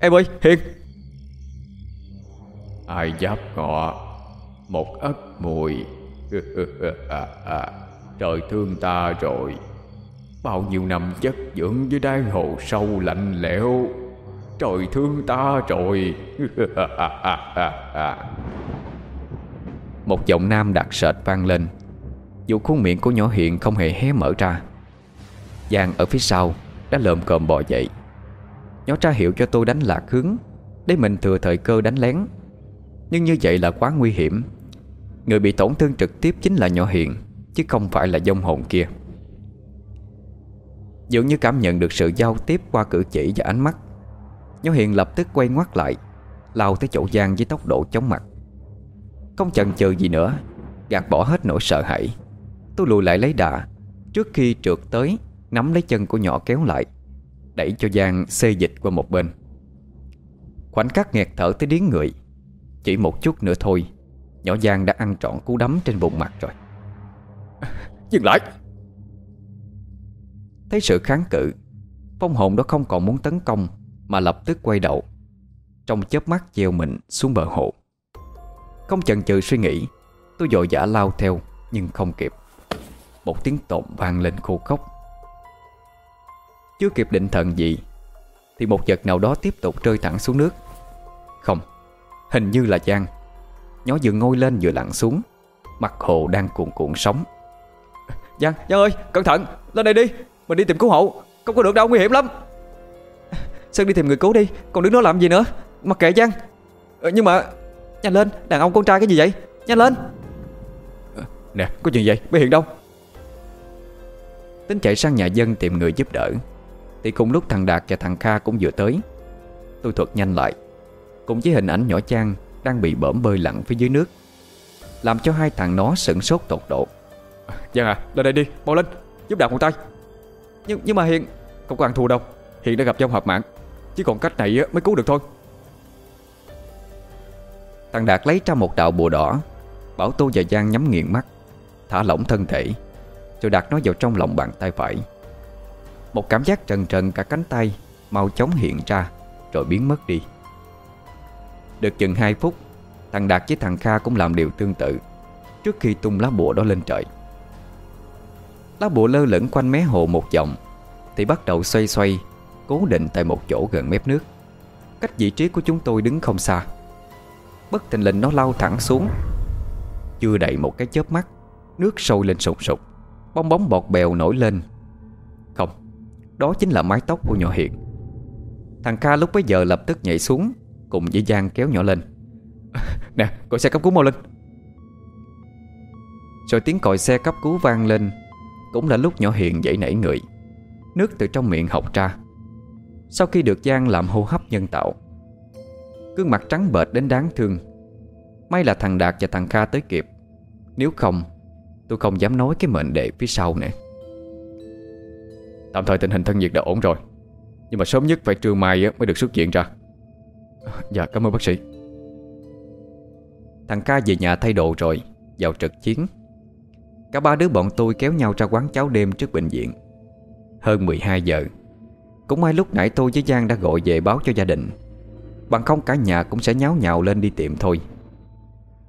Em ơi, Hiền. Ai giáp ngọ Một ấp mùi. Trời thương ta rồi. Bao nhiêu năm chất dưỡng dưới đáy hồ sâu lạnh lẽo. Trời thương ta rồi. Một giọng nam đặc sệt vang lên. Dù khuôn miệng của nhỏ hiện không hề hé mở ra Giang ở phía sau Đã lợm cơm bò dậy nó tra hiệu cho tôi đánh lạc hướng, Để mình thừa thời cơ đánh lén. Nhưng như vậy là quá nguy hiểm. Người bị tổn thương trực tiếp chính là nhỏ hiện Chứ không phải là dông hồn kia. Dường như cảm nhận được sự giao tiếp qua cử chỉ và ánh mắt, Nhỏ hiện lập tức quay ngoắt lại, Lao tới chỗ Giang với tốc độ chóng mặt. Không chần chừ gì nữa, Gạt bỏ hết nỗi sợ hãi. Tôi lùi lại lấy đà, Trước khi trượt tới, Nắm lấy chân của nhỏ kéo lại. Đẩy cho Giang xê dịch qua một bên. Khoảnh khắc nghẹt thở tới điếng người Chỉ một chút nữa thôi Nhỏ Giang đã ăn trọn cú đấm trên bụng mặt rồi. Dừng lại! Thấy sự kháng cự Phong hồn đó không còn muốn tấn công Mà lập tức quay đầu Trong chớp mắt treo mình xuống bờ hồ. Không chần chừ suy nghĩ Tôi dội dã lao theo Nhưng không kịp. Một tiếng tộn vang lên khô khốc Chưa kịp định thần gì Thì một vật nào đó tiếp tục rơi thẳng xuống nước. Không Hình như là Giang. Nó vừa ngôi lên vừa lặn xuống Mặt hồ đang cuộn cuộn sóng. Giang, Giang ơi, cẩn thận, lên đây đi Mình đi tìm cứu hộ, không có được đâu, nguy hiểm lắm. Sơn đi tìm người cứu đi Còn đứng đó làm gì nữa? Mặc kệ Giang. Ờ, Nhưng mà Nhanh lên Đàn ông con trai cái gì vậy? Nhanh lên. Ờ, Nè có chuyện vậy? Bé Hiện đâu. Tính chạy sang nhà dân tìm người giúp đỡ Thì cùng lúc thằng Đạt và thằng Kha cũng vừa tới. Tôi thuật nhanh lại. Cùng với hình ảnh nhỏ Trang Đang bị bỡm bơi lặn phía dưới nước. Làm cho hai thằng nó sửng sốt tột độ. Giang à lên đây đi mau lên Giúp Đạt một tay. Nhưng nhưng mà Hiền Không có ăn thua đâu. Hiện đã gặp trong hợp mạng Chỉ còn cách này mới cứu được thôi. Thằng Đạt lấy ra một đạo bùa đỏ Bảo Tô và Giang nhắm nghiền mắt Thả lỏng thân thể Rồi đặt nó vào trong lòng bàn tay phải một cảm giác trần trần cả cánh tay Mau chóng hiện ra, Rồi biến mất đi. Được chừng 2 phút, Thằng Đạt với thằng Kha cũng làm điều tương tự Trước khi tung lá bùa đó lên trời. Lá bùa lơ lửng quanh mé hồ một vòng, Thì bắt đầu xoay xoay, Cố định tại một chỗ gần mép nước. Cách vị trí của chúng tôi đứng không xa. Bất tình lình nó lao thẳng xuống. Chưa đầy một cái chớp mắt, Nước sôi lên sụp sụp Bong bóng bọt bèo nổi lên đó chính là mái tóc của nhỏ Hiền. Thằng ca lúc bấy giờ lập tức nhảy xuống, Cùng với Giang kéo nhỏ lên. Nè gọi xe cấp cứu mau lên. Rồi tiếng còi xe cấp cứu vang lên, Cũng là lúc nhỏ Hiền dậy nảy người. Nước từ trong miệng học ra. Sau khi được Giang làm hô hấp nhân tạo, Gương mặt trắng bệch đến đáng thương. May là thằng Đạt và thằng Kha tới kịp. Nếu không, Tôi không dám nói cái mệnh đệ phía sau nữa. Tạm thời tình hình thân nhiệt đã ổn rồi. Nhưng mà sớm nhất phải trưa mai mới được xuất viện ra. Dạ cảm ơn bác sĩ. Thằng ca về nhà thay đồ rồi, Vào trực chiến. Cả ba đứa bọn tôi kéo nhau ra quán cháo đêm trước bệnh viện. Hơn 12 giờ, Cũng may lúc nãy tôi với Giang đã gọi về báo cho gia đình. Bằng không cả nhà cũng sẽ nháo nhào lên đi tiệm thôi.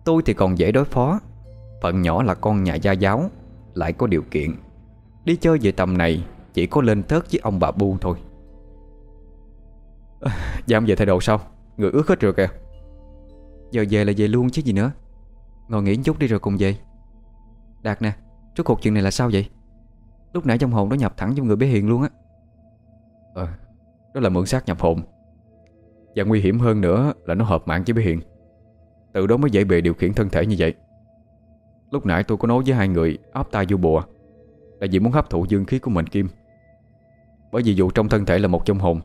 Tôi thì còn dễ đối phó, Phận nhỏ là con nhà gia giáo, Lại có điều kiện. Đi chơi về tầm này chỉ có lên thớt với ông bà Bu thôi. À, Dạ ông về thay đồ sao Người ướt hết rồi kìa. Giờ về là về luôn chứ gì nữa. Ngồi nghỉ chút đi rồi cùng về. Đạt nè Rốt cuộc chuyện này là sao vậy? Lúc nãy trong hồn nó nhập thẳng trong người bé Hiền luôn á. Ờ Đó là mượn xác nhập hồn. Và nguy hiểm hơn nữa là nó hợp mạng với bé Hiền. Từ đó mới dễ bề điều khiển thân thể như vậy. Lúc nãy tôi có nói với hai người áp tay vô bùa Là vì muốn hấp thụ dương khí của mình Kim. Bởi vì dù trong thân thể là một trong hồn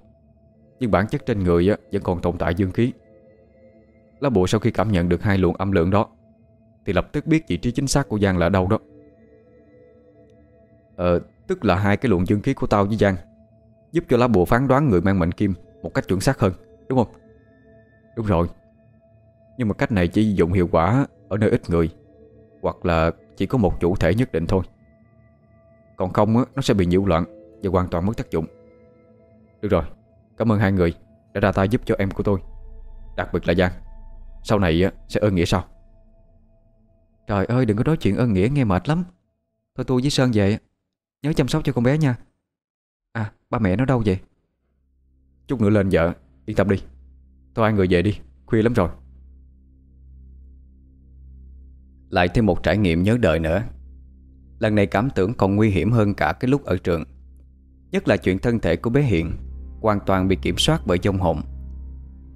Nhưng bản chất trên người vẫn còn tồn tại dương khí. Lá bùa sau khi cảm nhận được hai luồng âm lượng đó Thì lập tức biết vị trí chính xác của Giang là đâu đó. Ờ, tức là hai cái luồng dương khí của tao với Giang Giúp cho lá bùa phán đoán người mang mệnh kim Một cách chuẩn xác hơn Đúng không? Đúng rồi. Nhưng mà cách này chỉ dụng hiệu quả Ở nơi ít người Hoặc là chỉ có một chủ thể nhất định thôi. Còn không á, nó sẽ bị nhiễu loạn. Và hoàn toàn mất tác dụng. Được rồi, Cảm ơn hai người Đã ra tay giúp cho em của tôi, Đặc biệt là Giang. Sau này sẽ ơn nghĩa sau. Trời ơi, đừng có nói chuyện ơn nghĩa, nghe mệt lắm. Thôi tôi với Sơn về, Nhớ chăm sóc cho con bé nha. À ba mẹ nó đâu vậy? Chút nữa lên vợ Yên tâm đi. Thôi hai người về đi, Khuya lắm rồi. Lại thêm một trải nghiệm nhớ đời nữa. Lần này cảm tưởng còn nguy hiểm hơn cả cái lúc ở trường. Nhất là chuyện thân thể của bé Hiện Hoàn toàn bị kiểm soát bởi dông hồn.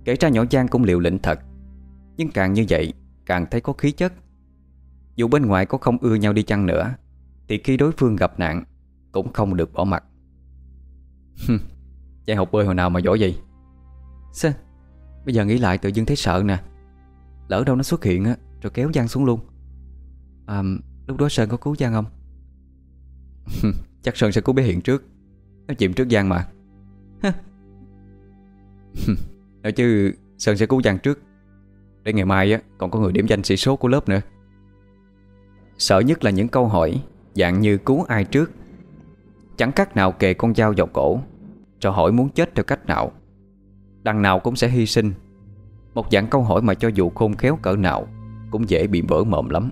Kể ra nhỏ Giang cũng liều lĩnh thật, Nhưng càng như vậy, Càng thấy có khí chất. Dù bên ngoài có không ưa nhau đi chăng nữa, Thì khi đối phương gặp nạn, Cũng không được bỏ mặt. Giang học bơi hồi nào mà giỏi vậy? Sao Bây giờ nghĩ lại tự dưng thấy sợ nè. Lỡ đâu nó xuất hiện á, Rồi kéo Giang xuống luôn. À lúc đó Sơn có cứu Giang không? Chắc Sơn sẽ cứu bé Hiện trước. Nó chìm trước Giang mà. Nói chứ, Sơn sẽ cứu Giang trước. Để ngày mai á, còn có người điểm danh sĩ số của lớp nữa. Sợ nhất là những câu hỏi Dạng như cứu ai trước. Chẳng cách nào kề con dao vào cổ, Cho hỏi muốn chết theo cách nào. Đằng nào cũng sẽ hy sinh. Một dạng câu hỏi mà cho dù khôn khéo cỡ nào, Cũng dễ bị vỡ mồm lắm.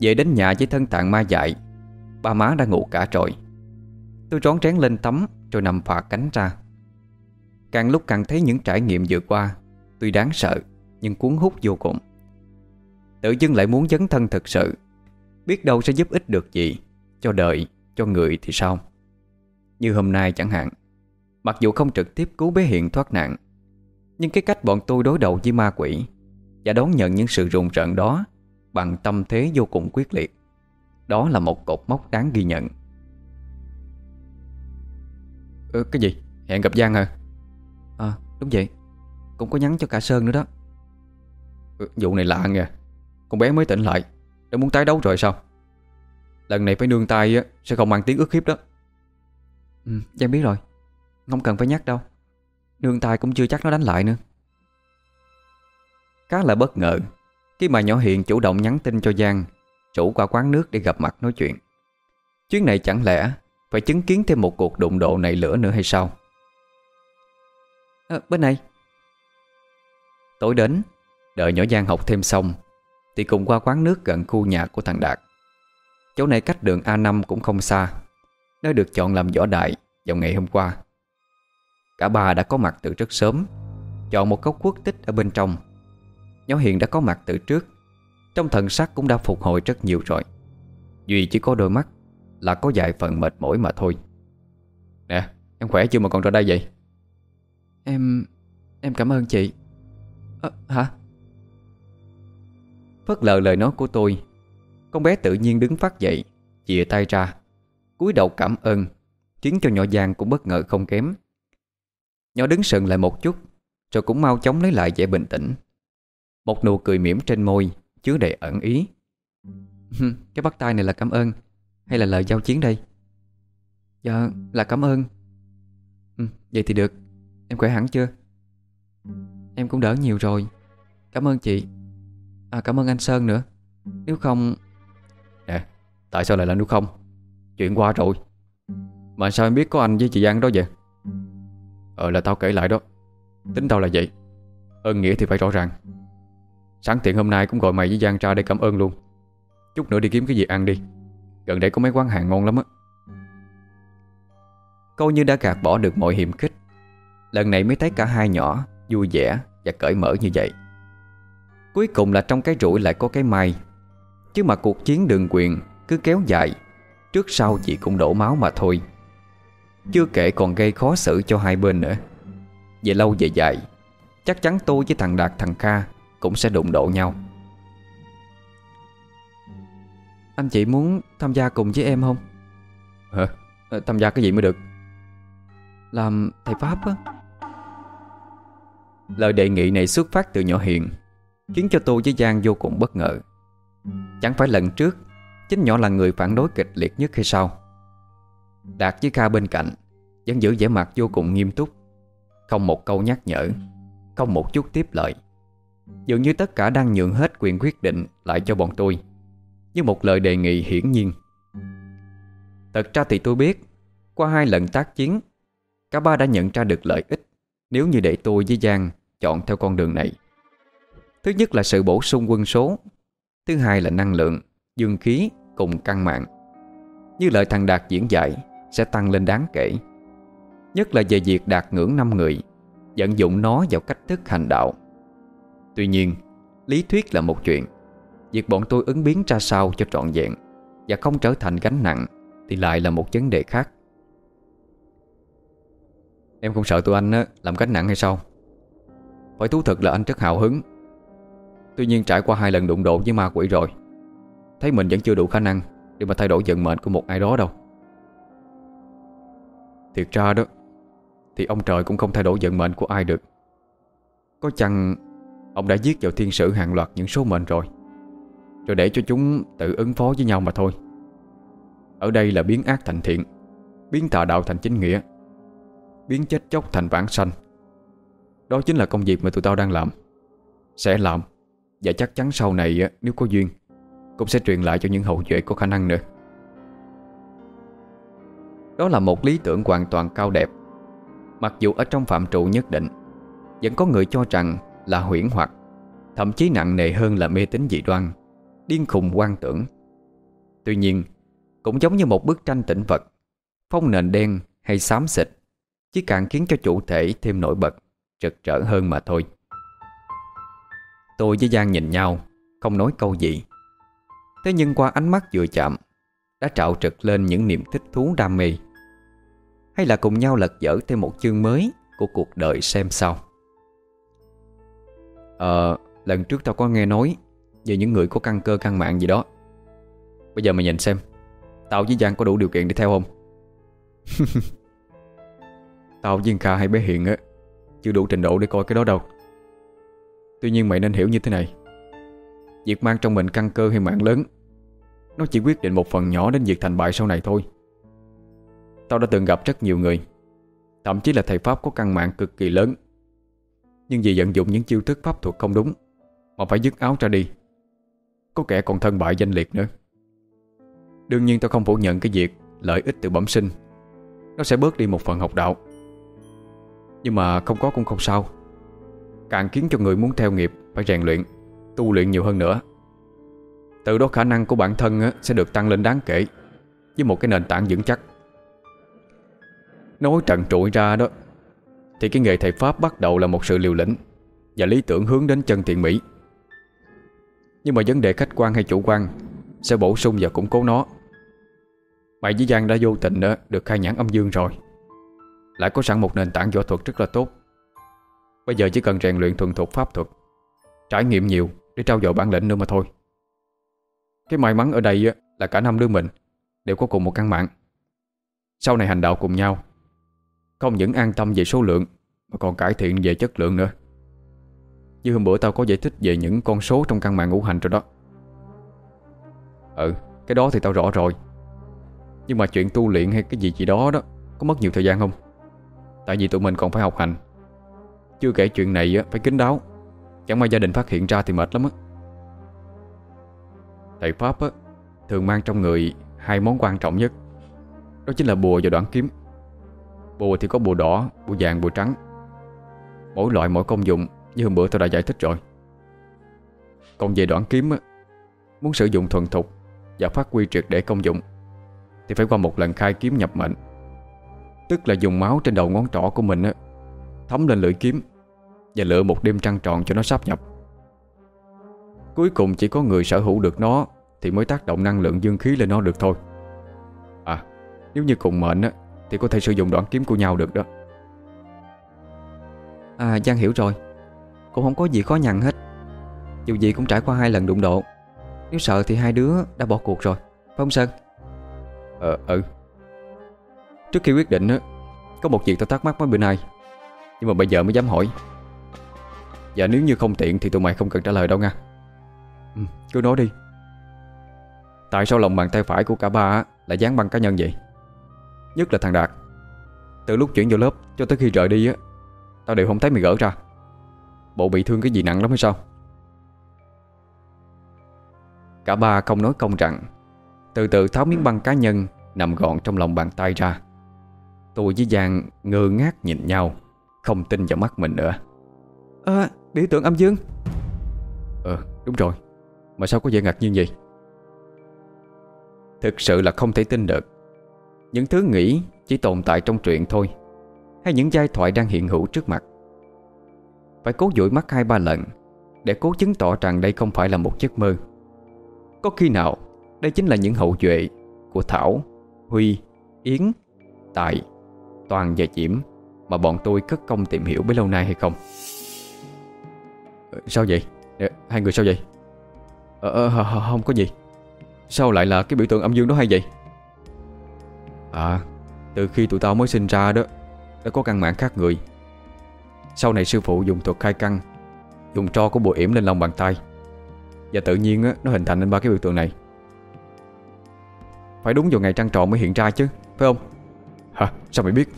Về đến nhà với thân tạng ma dại, Ba má đã ngủ cả rồi. Tôi rón rén lên tắm Rồi nằm phà cánh ra. Càng lúc càng thấy những trải nghiệm vừa qua Tuy đáng sợ Nhưng cuốn hút vô cùng. Tự dưng lại muốn dấn thân thực sự. Biết đâu sẽ giúp ích được gì Cho đời, cho người thì sao? Như hôm nay chẳng hạn Mặc dù không trực tiếp cứu bé Hiện thoát nạn Nhưng cái cách bọn tôi đối đầu với ma quỷ Và đón nhận những sự rùng rợn đó Bằng tâm thế vô cùng quyết liệt. Đó là một cột mốc đáng ghi nhận ừ, Cái gì? Hẹn gặp Giang hả? À đúng vậy. Cũng có nhắn cho cả Sơn nữa đó. Ừ, Vụ này lạ nha Con bé mới tỉnh lại. Đã muốn tái đấu rồi sao? Lần này phải nương tay Sẽ không mang tiếng ức hiếp đó. Ừ Giang biết rồi. Không cần phải nhắc đâu. Nương tay cũng chưa chắc nó đánh lại nữa. Khá là bất ngờ Khi mà nhỏ Hiện chủ động nhắn tin cho Giang Chủ qua quán nước để gặp mặt nói chuyện. Chuyến này chẳng lẽ Phải chứng kiến thêm một cuộc đụng độ này lửa nữa hay sao? À, Bên này. Tối đến Đợi nhỏ Giang học thêm xong Thì cùng qua quán nước gần khu nhà của thằng Đạt. Chỗ này cách đường A5 cũng không xa Nơi được chọn làm võ đại Vào ngày hôm qua. Cả ba đã có mặt từ rất sớm Chọn một góc quốc tích ở bên trong. Nhỏ Hiền đã có mặt từ trước Trong thần sắc cũng đã phục hồi rất nhiều rồi. Duy chỉ có đôi mắt Là có vài phần mệt mỏi mà thôi. Nè em khỏe chưa mà còn ra đây vậy? Em... em cảm ơn chị. À, Hả? Phớt lờ lời nói của tôi. Con bé tự nhiên đứng phát dậy Chìa tay ra cúi đầu cảm ơn Khiến cho nhỏ Giang cũng bất ngờ không kém. Nhỏ đứng sừng lại một chút Rồi cũng mau chóng lấy lại vẻ bình tĩnh. Một nụ cười mỉm trên môi Chứa đầy ẩn ý. Cái bắt tay này là cảm ơn hay là lời giao chiến đây? Dạ là cảm ơn. Ừ, Vậy thì được. Em khỏe hẳn chưa? Em cũng đỡ nhiều rồi. Cảm ơn chị. À cảm ơn anh Sơn nữa. Nếu không Nè Tại sao lại là nếu không? Chuyện qua rồi. Mà sao em biết có anh với chị Giang đó vậy? Ờ là tao kể lại đó. Tính tao là vậy. Ơn nghĩa thì phải rõ ràng. Sáng tiện hôm nay cũng gọi mày với Giang ra đây cảm ơn luôn. Chút nữa đi kiếm cái gì ăn đi. Gần đây có mấy quán hàng ngon lắm á. Câu như đã gạt bỏ được mọi hiểm khích. Lần này mới thấy cả hai nhỏ Vui vẻ và cởi mở như vậy. Cuối cùng là trong cái rủi lại có cái may. Chứ mà cuộc chiến đường quyền Cứ kéo dài, Trước sau chỉ cũng đổ máu mà thôi. Chưa kể còn gây khó xử cho hai bên nữa. Về lâu về dài, Chắc chắn tôi với thằng Đạt thằng Kha Cũng sẽ đụng độ nhau. Anh chị muốn tham gia cùng với em không? Hả? Ờ, tham gia cái gì mới được? Làm thầy Pháp á Lời đề nghị này xuất phát từ nhỏ Hiền Khiến cho tôi với Giang vô cùng bất ngờ Chẳng phải lần trước Chính nhỏ là người phản đối kịch liệt nhất hay sao Đạt với Kha bên cạnh Vẫn giữ vẻ mặt vô cùng nghiêm túc Không một câu nhắc nhở Không một chút tiếp lời Dường như tất cả đang nhượng hết quyền quyết định Lại cho bọn tôi như một lời đề nghị hiển nhiên. Thật ra thì tôi biết, Qua hai lần tác chiến, Cả ba đã nhận ra được lợi ích Nếu như để tôi với Giang chọn theo con đường này. Thứ nhất là sự bổ sung quân số, Thứ hai là năng lượng, Dương khí cùng căn mạng. Như lời thằng Đạt diễn giải, Sẽ tăng lên đáng kể. Nhất là về việc đạt ngưỡng 5 người, Vận dụng nó vào cách thức hành đạo. Tuy nhiên, Lý thuyết là một chuyện. Việc bọn tôi ứng biến ra sao cho trọn vẹn Và không trở thành gánh nặng Thì lại là một vấn đề khác. Em không sợ tụi anh á, làm gánh nặng hay sao? Phải thú thật là anh rất hào hứng. Tuy nhiên trải qua hai lần đụng độ với ma quỷ rồi Thấy mình vẫn chưa đủ khả năng Để mà thay đổi vận mệnh của một ai đó đâu. Thiệt ra đó Thì ông trời cũng không thay đổi vận mệnh của ai được. Có chăng Ông đã giết vào thiên sử hàng loạt những số mệnh rồi? Rồi để cho chúng tự ứng phó với nhau mà thôi. Ở đây là biến ác thành thiện, Biến tà đạo thành chính nghĩa, Biến chết chóc thành vãng sanh. Đó chính là công việc mà tụi tao đang làm. Sẽ làm, Và chắc chắn sau này nếu có duyên, Cũng sẽ truyền lại cho những hậu duệ có khả năng nữa. Đó là một lý tưởng hoàn toàn cao đẹp. Mặc dù ở trong phạm trụ nhất định, Vẫn có người cho rằng là huyễn hoặc, Thậm chí nặng nề hơn là mê tín dị đoan. Điên khùng quan tưởng. Tuy nhiên, Cũng giống như một bức tranh tĩnh vật, Phong nền đen hay xám xịt, Chỉ càng khiến cho chủ thể thêm nổi bật, Rực rỡ hơn mà thôi. Tôi với Giang nhìn nhau, Không nói câu gì. Thế nhưng qua ánh mắt vừa chạm, Đã trạo trực lên những niềm thích thú đam mê. Hay là cùng nhau lật dở thêm một chương mới Của cuộc đời xem sao? Ờ Lần trước tao có nghe nói về những người có căn cơ căn mạng gì đó. Bây giờ mày nhìn xem Tao với Giang có đủ điều kiện để theo không? Tao với Kha hay bé Hiền á, Chưa đủ trình độ để coi cái đó đâu. Tuy nhiên mày nên hiểu như thế này. Việc mang trong mình căn cơ hay mạng lớn, Nó chỉ quyết định một phần nhỏ đến việc thành bại sau này thôi. Tao đã từng gặp rất nhiều người, Thậm chí là thầy Pháp có căn mạng cực kỳ lớn. Nhưng vì vận dụng những chiêu thức pháp thuật không đúng, Mà phải dứt áo ra đi. Có kẻ còn thân bại danh liệt nữa. Đương nhiên tao không phủ nhận cái việc Lợi ích từ bẩm sinh. Nó sẽ bớt đi một phần học đạo. Nhưng mà không có cũng không sao. Càng khiến cho người muốn theo nghiệp Phải rèn luyện, tu luyện nhiều hơn nữa. Từ đó khả năng của bản thân Sẽ được tăng lên đáng kể Với một cái nền tảng vững chắc. Nói trần trụi ra đó Thì cái nghề thầy Pháp bắt đầu là một sự liều lĩnh Và lý tưởng hướng đến chân thiện mỹ. Nhưng mà vấn đề khách quan hay chủ quan Sẽ bổ sung và củng cố nó. Mày với Giang đã vô tình đó Được khai nhãn âm dương rồi. Lại có sẵn một nền tảng võ thuật rất là tốt. Bây giờ chỉ cần rèn luyện thuần thục pháp thuật, Trải nghiệm nhiều Để trao dồi bản lĩnh nữa mà thôi. Cái may mắn ở đây là cả năm đứa mình Đều có cùng một căn mạng. Sau này hành đạo cùng nhau, Không những an tâm về số lượng, Mà còn cải thiện về chất lượng nữa. Như hôm bữa tao có giải thích về những con số trong căn mạng ngũ hành rồi đó. Ừ Cái đó thì tao rõ rồi. Nhưng mà chuyện tu luyện hay cái gì gì đó đó Có mất nhiều thời gian không? Tại vì tụi mình còn phải học hành. Chưa kể chuyện này phải kín đáo. Chẳng may gia đình phát hiện ra thì mệt lắm á. Thầy Pháp á Thường mang trong người Hai món quan trọng nhất. Đó chính là bùa và đoạn kiếm. Bùa thì có bùa đỏ, bùa vàng, bùa trắng. Mỗi loại mỗi công dụng như hôm bữa tôi đã giải thích rồi. Còn về đoạn kiếm á, Muốn sử dụng thuần thục Và phát huy triệt để công dụng, Thì phải qua một lần khai kiếm nhập mệnh. Tức là dùng máu trên đầu ngón trỏ của mình á, Thấm lên lưỡi kiếm Và lựa một đêm trăng tròn cho nó sắp nhập. Cuối cùng chỉ có người sở hữu được nó Thì mới tác động năng lượng dương khí lên nó được thôi. À Nếu như cùng mệnh á, Thì có thể sử dụng đoạn kiếm của nhau được đó. À Giang hiểu rồi. Cũng không có gì khó nhằn hết. Dù gì cũng trải qua hai lần đụng độ Nếu sợ thì hai đứa đã bỏ cuộc rồi Phải không Sơn? Ờ ừ. Trước khi quyết định á Có một việc tao thắc mắc mấy bữa nay Nhưng mà bây giờ mới dám hỏi. Và nếu như không tiện thì tụi mày không cần trả lời đâu nha. Ừ, Cứ nói đi. Tại sao lòng bàn tay phải của cả ba Là dán băng cá nhân vậy? Nhất là thằng Đạt. Từ lúc chuyển vô lớp cho tới khi rời đi á Tao đều không thấy mày gỡ ra Bộ bị thương cái gì nặng lắm hay sao? Cả ba không nói công rằng Từ từ tháo miếng băng cá nhân Nằm gọn trong lòng bàn tay ra. Tôi với Giang ngơ ngác nhìn nhau Không tin vào mắt mình nữa. À biểu tượng âm dương. Ờ đúng rồi. Mà sao có vẻ ngạc nhiên vậy? Thực sự là không thể tin được. Những thứ nghĩ chỉ tồn tại trong truyện thôi Hay những giai thoại đang hiện hữu trước mặt phải cố dụi mắt hai ba lần Để cố chứng tỏ rằng đây không phải là một giấc mơ. Có khi nào Đây chính là những hậu duệ Của Thảo, Huy, Yến, Tài, Toàn và Diễm Mà bọn tôi cất công tìm hiểu bấy lâu nay hay không? Ờ, sao vậy? Ờ, hai người sao vậy? Ờ, ờ, không có gì. Sao lại là cái biểu tượng âm dương đó hay vậy? À Từ khi tụi tao mới sinh ra đó Đã có căn mạng khác người. Sau này sư phụ dùng thuật khai căn Dùng tro của bùa yểm lên lòng bàn tay. Và tự nhiên á, nó hình thành nên ba cái biểu tượng này. Phải đúng vào ngày trăng tròn mới hiện ra chứ Phải không? Hả sao mày biết?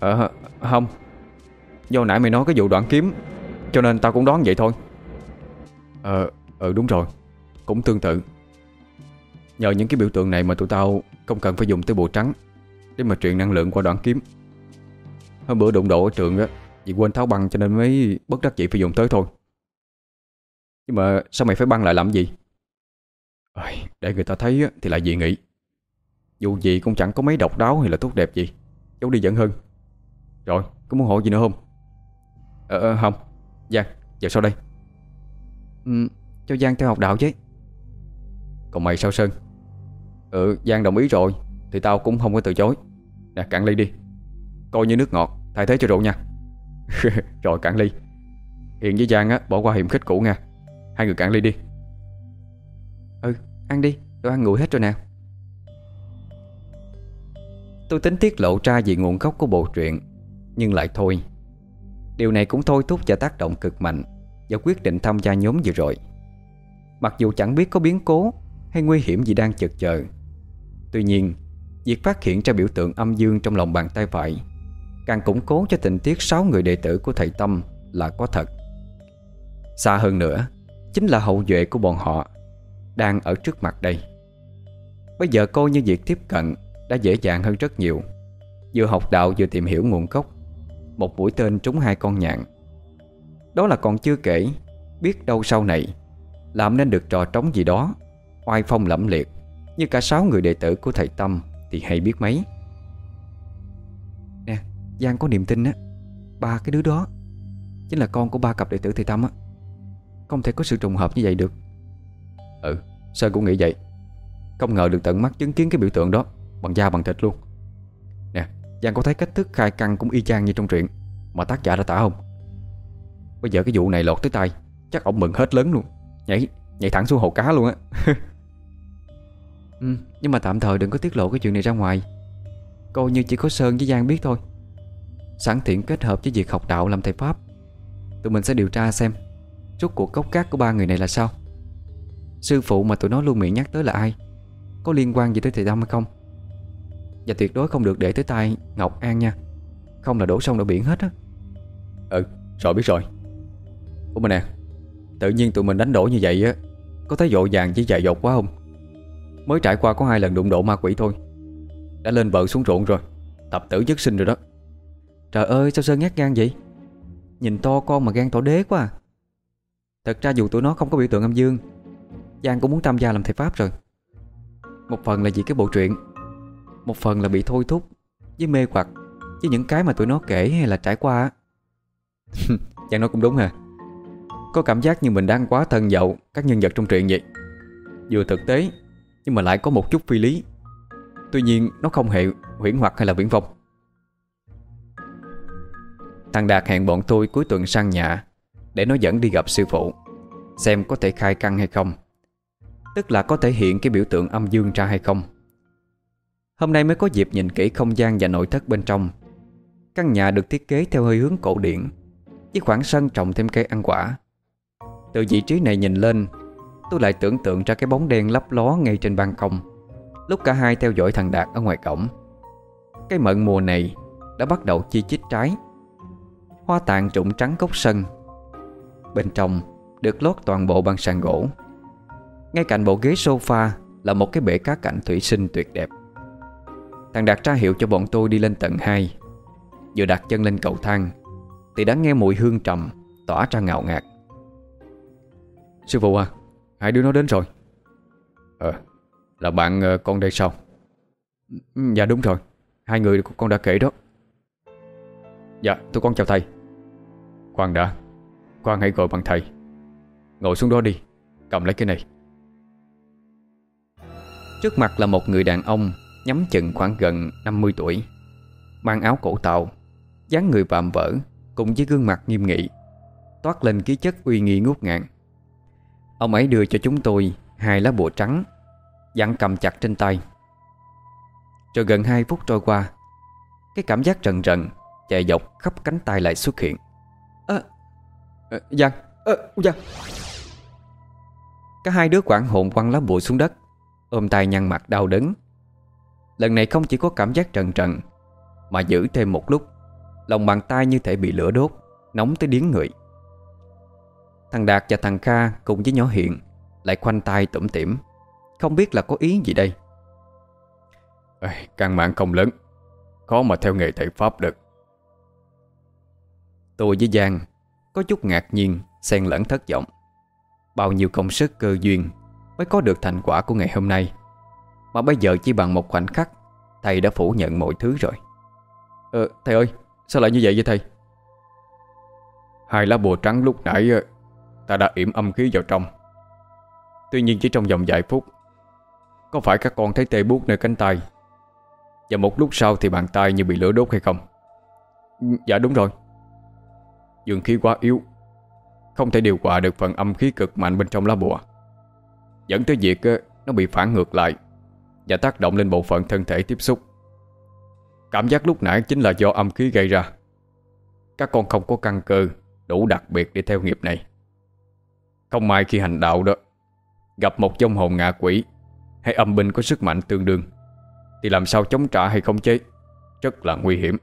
Ờ không. Do nãy mày nói cái vụ đoạn kiếm Cho nên tao cũng đoán vậy thôi. Ờ ừ đúng rồi. Cũng tương tự. Nhờ những cái biểu tượng này mà tụi tao Không cần phải dùng tới bộ trắng Để mà truyền năng lượng qua đoạn kiếm. Hôm bữa đụng độ ở trường á vì quên tháo băng cho nên mới bất đắc dĩ phải dùng tới thôi. Nhưng mà sao mày phải băng lại làm gì? Để người ta thấy thì lại dị nghị. Dù gì cũng chẳng có mấy độc đáo hay là tốt đẹp gì. Giấu đi giận hơn Rồi có muốn hỏi gì nữa không? Ờ, ờ không. Giang giờ sau đây? Ừ, Cho Giang theo học đạo chứ. Còn mày sao Sơn? Ừ Giang đồng ý rồi Thì tao cũng không có từ chối. Nè cạn ly đi. Coi như nước ngọt Thay thế cho rượu nha. Rồi cạn ly. Hiền với Giang á, bỏ qua hiểm khích cũ nha. Hai người cạn ly đi. Ừ ăn đi, Tôi ăn nguội hết rồi nè. Tôi tính tiết lộ ra về nguồn gốc của bộ truyện, Nhưng lại thôi. Điều này cũng thôi thúc và tác động cực mạnh Và quyết định tham gia nhóm vừa rồi. Mặc dù chẳng biết có biến cố Hay nguy hiểm gì đang chật chờ, Tuy nhiên, Việc phát hiện ra biểu tượng âm dương trong lòng bàn tay phải Càng củng cố cho tình tiết 6 người đệ tử của thầy Tâm là có thật. Xa hơn nữa, Chính là hậu duệ của bọn họ Đang ở trước mặt đây. Bây giờ coi như việc tiếp cận Đã dễ dàng hơn rất nhiều. Vừa học đạo vừa tìm hiểu nguồn gốc, Một mũi tên trúng hai con nhạn. Đó là còn chưa kể, Biết đâu sau này Làm nên được trò trống gì đó, Oai phong lẫm liệt, Như cả sáu người đệ tử của thầy Tâm Thì hay biết mấy. Giang có niềm tin á Ba cái đứa đó Chính là con của ba cặp đệ tử thầy Tâm á. Không thể có sự trùng hợp như vậy được. Ừ Sơn cũng nghĩ vậy. Không ngờ được tận mắt chứng kiến cái biểu tượng đó Bằng da bằng thịt luôn. Nè Giang có thấy cách thức khai căn cũng y chang như trong truyện Mà tác giả đã tả không? Bây giờ cái vụ này lọt tới tay Chắc ổng mừng hết lớn luôn. Nhảy nhảy thẳng xuống hồ cá luôn á. Ừ, Nhưng mà tạm thời đừng có tiết lộ cái chuyện này ra ngoài. Coi như chỉ có Sơn với Giang biết thôi. Sẵn tiện kết hợp với việc học đạo làm thầy Pháp. Tụi mình sẽ điều tra xem, Rốt cuộc gốc cát của ba người này là sao? Sư phụ mà tụi nó luôn miệng nhắc tới là ai? Có liên quan gì tới thầy Tâm hay không? Và tuyệt đối không được để tới tay Ngọc An nha. Không là đổ sông đổ biển hết á. Ừ rồi biết rồi. Ủa mà nè, Tự nhiên tụi mình đánh đổ như vậy á, Có thấy dội vàng chỉ chạy dột quá không? Mới trải qua có hai lần đụng độ ma quỷ thôi. Đã lên bờ xuống ruộng rồi, Tập tử nhất sinh rồi đó. Trời ơi, sao Sơn nhát gan vậy? Nhìn to con mà gan tỏ đế quá à. Thật ra dù tụi nó không có biểu tượng âm dương, Giang cũng muốn tham gia làm thầy Pháp rồi. Một phần là vì cái bộ truyện, Một phần là bị thôi thúc Với mê hoặc Với những cái mà tụi nó kể hay là trải qua Giang nói cũng đúng hả Có cảm giác như mình đang quá thân dậu Các nhân vật trong truyện vậy. Vừa thực tế, Nhưng mà lại có một chút phi lý. Tuy nhiên, nó không hề huyễn hoặc hay là viễn vông Thằng Đạt hẹn bọn tôi cuối tuần sang nhà, Để nó dẫn đi gặp sư phụ, Xem có thể khai căn hay không. Tức là có thể hiện cái biểu tượng âm dương ra hay không. Hôm nay mới có dịp nhìn kỹ không gian và nội thất bên trong. Căn nhà được thiết kế theo hơi hướng cổ điển, Với khoảng sân trồng thêm cây ăn quả. Từ vị trí này nhìn lên, Tôi lại tưởng tượng ra cái bóng đen lấp ló ngay trên ban công, Lúc cả hai theo dõi thằng Đạt ở ngoài cổng. Cái mận mùa này Đã bắt đầu chi chít trái. Hoa tàn trụng trắng cốc sân. Bên trong Được lót toàn bộ bằng sàn gỗ. Ngay cạnh bộ ghế sofa Là một cái bể cá cảnh thủy sinh tuyệt đẹp. Thằng Đạt ra hiệu cho bọn tôi đi lên tầng 2 Vừa đặt chân lên cầu thang, Thì đã nghe mùi hương trầm Tỏa ra ngào ngạt. Sư phụ à Hai đứa nó đến rồi. Ờ Là bạn ờ, con đây sao? Ừ, dạ đúng rồi, Hai người con đã kể đó. Dạ tôi con chào thầy. Khoan đã. Khoan hãy gọi bằng thầy. Ngồi xuống đó đi. Cầm lấy cái này. Trước mặt là một người đàn ông Nhắm chừng khoảng gần 50 tuổi. Mang áo cổ tàu, dáng người vạm vỡ Cùng với gương mặt nghiêm nghị Toát lên ký chất uy nghi ngút ngàn. Ông ấy đưa cho chúng tôi Hai lá bùa trắng Dặn cầm chặt trên tay. Rồi gần 2 phút trôi qua Cái cảm giác rần rần Chạy dọc khắp cánh tay lại xuất hiện à, à, Giang à, Giang Cả hai đứa quảng hồn quăng lá bụi xuống đất Ôm tay nhăn mặt đau đớn. Lần này không chỉ có cảm giác trần trần Mà giữ thêm một lúc Lòng bàn tay như thể bị lửa đốt Nóng tới điếng người. Thằng Đạt và thằng Kha cùng với nhỏ Hiện Lại khoanh tay tủm tỉm Không biết là có ý gì đây. Ê, Căn mạng không lớn Khó mà theo nghề thầy Pháp được. Tôi với Giang Có chút ngạc nhiên, xen lẫn thất vọng. Bao nhiêu công sức, cơ duyên Mới có được thành quả của ngày hôm nay. Mà bây giờ chỉ bằng một khoảnh khắc, Thầy đã phủ nhận mọi thứ rồi. Ờ thầy ơi, Sao lại như vậy vậy thầy? Hai lá bùa trắng lúc nãy ờ, Ta đã yểm âm khí vào trong. Tuy nhiên chỉ trong vòng vài phút, Có phải các con thấy tê buốt nơi cánh tay? Và một lúc sau thì bàn tay như bị lửa đốt hay không? Ừ, dạ đúng rồi. Dương khí quá yếu, Không thể điều hòa được phần âm khí cực mạnh bên trong lá bùa. Dẫn tới việc ờ, nó bị phản ngược lại Và tác động lên bộ phận thân thể tiếp xúc. Cảm giác lúc nãy chính là do âm khí gây ra. Các con không có căn cơ Đủ đặc biệt để theo nghiệp này. Không may khi hành đạo đó, Gặp một dông hồn ngạ quỷ Hay âm binh có sức mạnh tương đương, Thì làm sao chống trả hay không chế? Rất là nguy hiểm.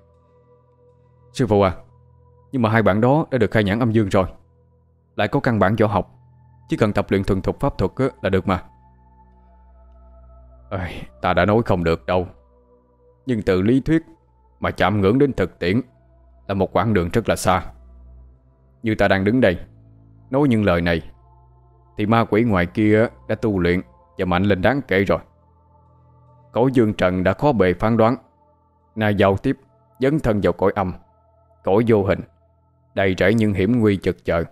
Sư phụ à nhưng mà hai bạn đó đã được khai nhãn âm dương rồi. Lại có căn bản võ học. Chỉ cần tập luyện thuần thục pháp thuật là được mà. Ê, Ta đã nói không được đâu. Nhưng từ lý thuyết Mà chạm ngưỡng đến thực tiễn Là một quãng đường rất là xa. Như ta đang đứng đây Nói những lời này Thì ma quỷ ngoài kia đã tu luyện Và mạnh lên đáng kể rồi. Cõi dương trần đã khó bề phán đoán. Nay giao tiếp Dấn thân vào cõi âm Cõi vô hình. Đầy rẫy những hiểm nguy chực chờ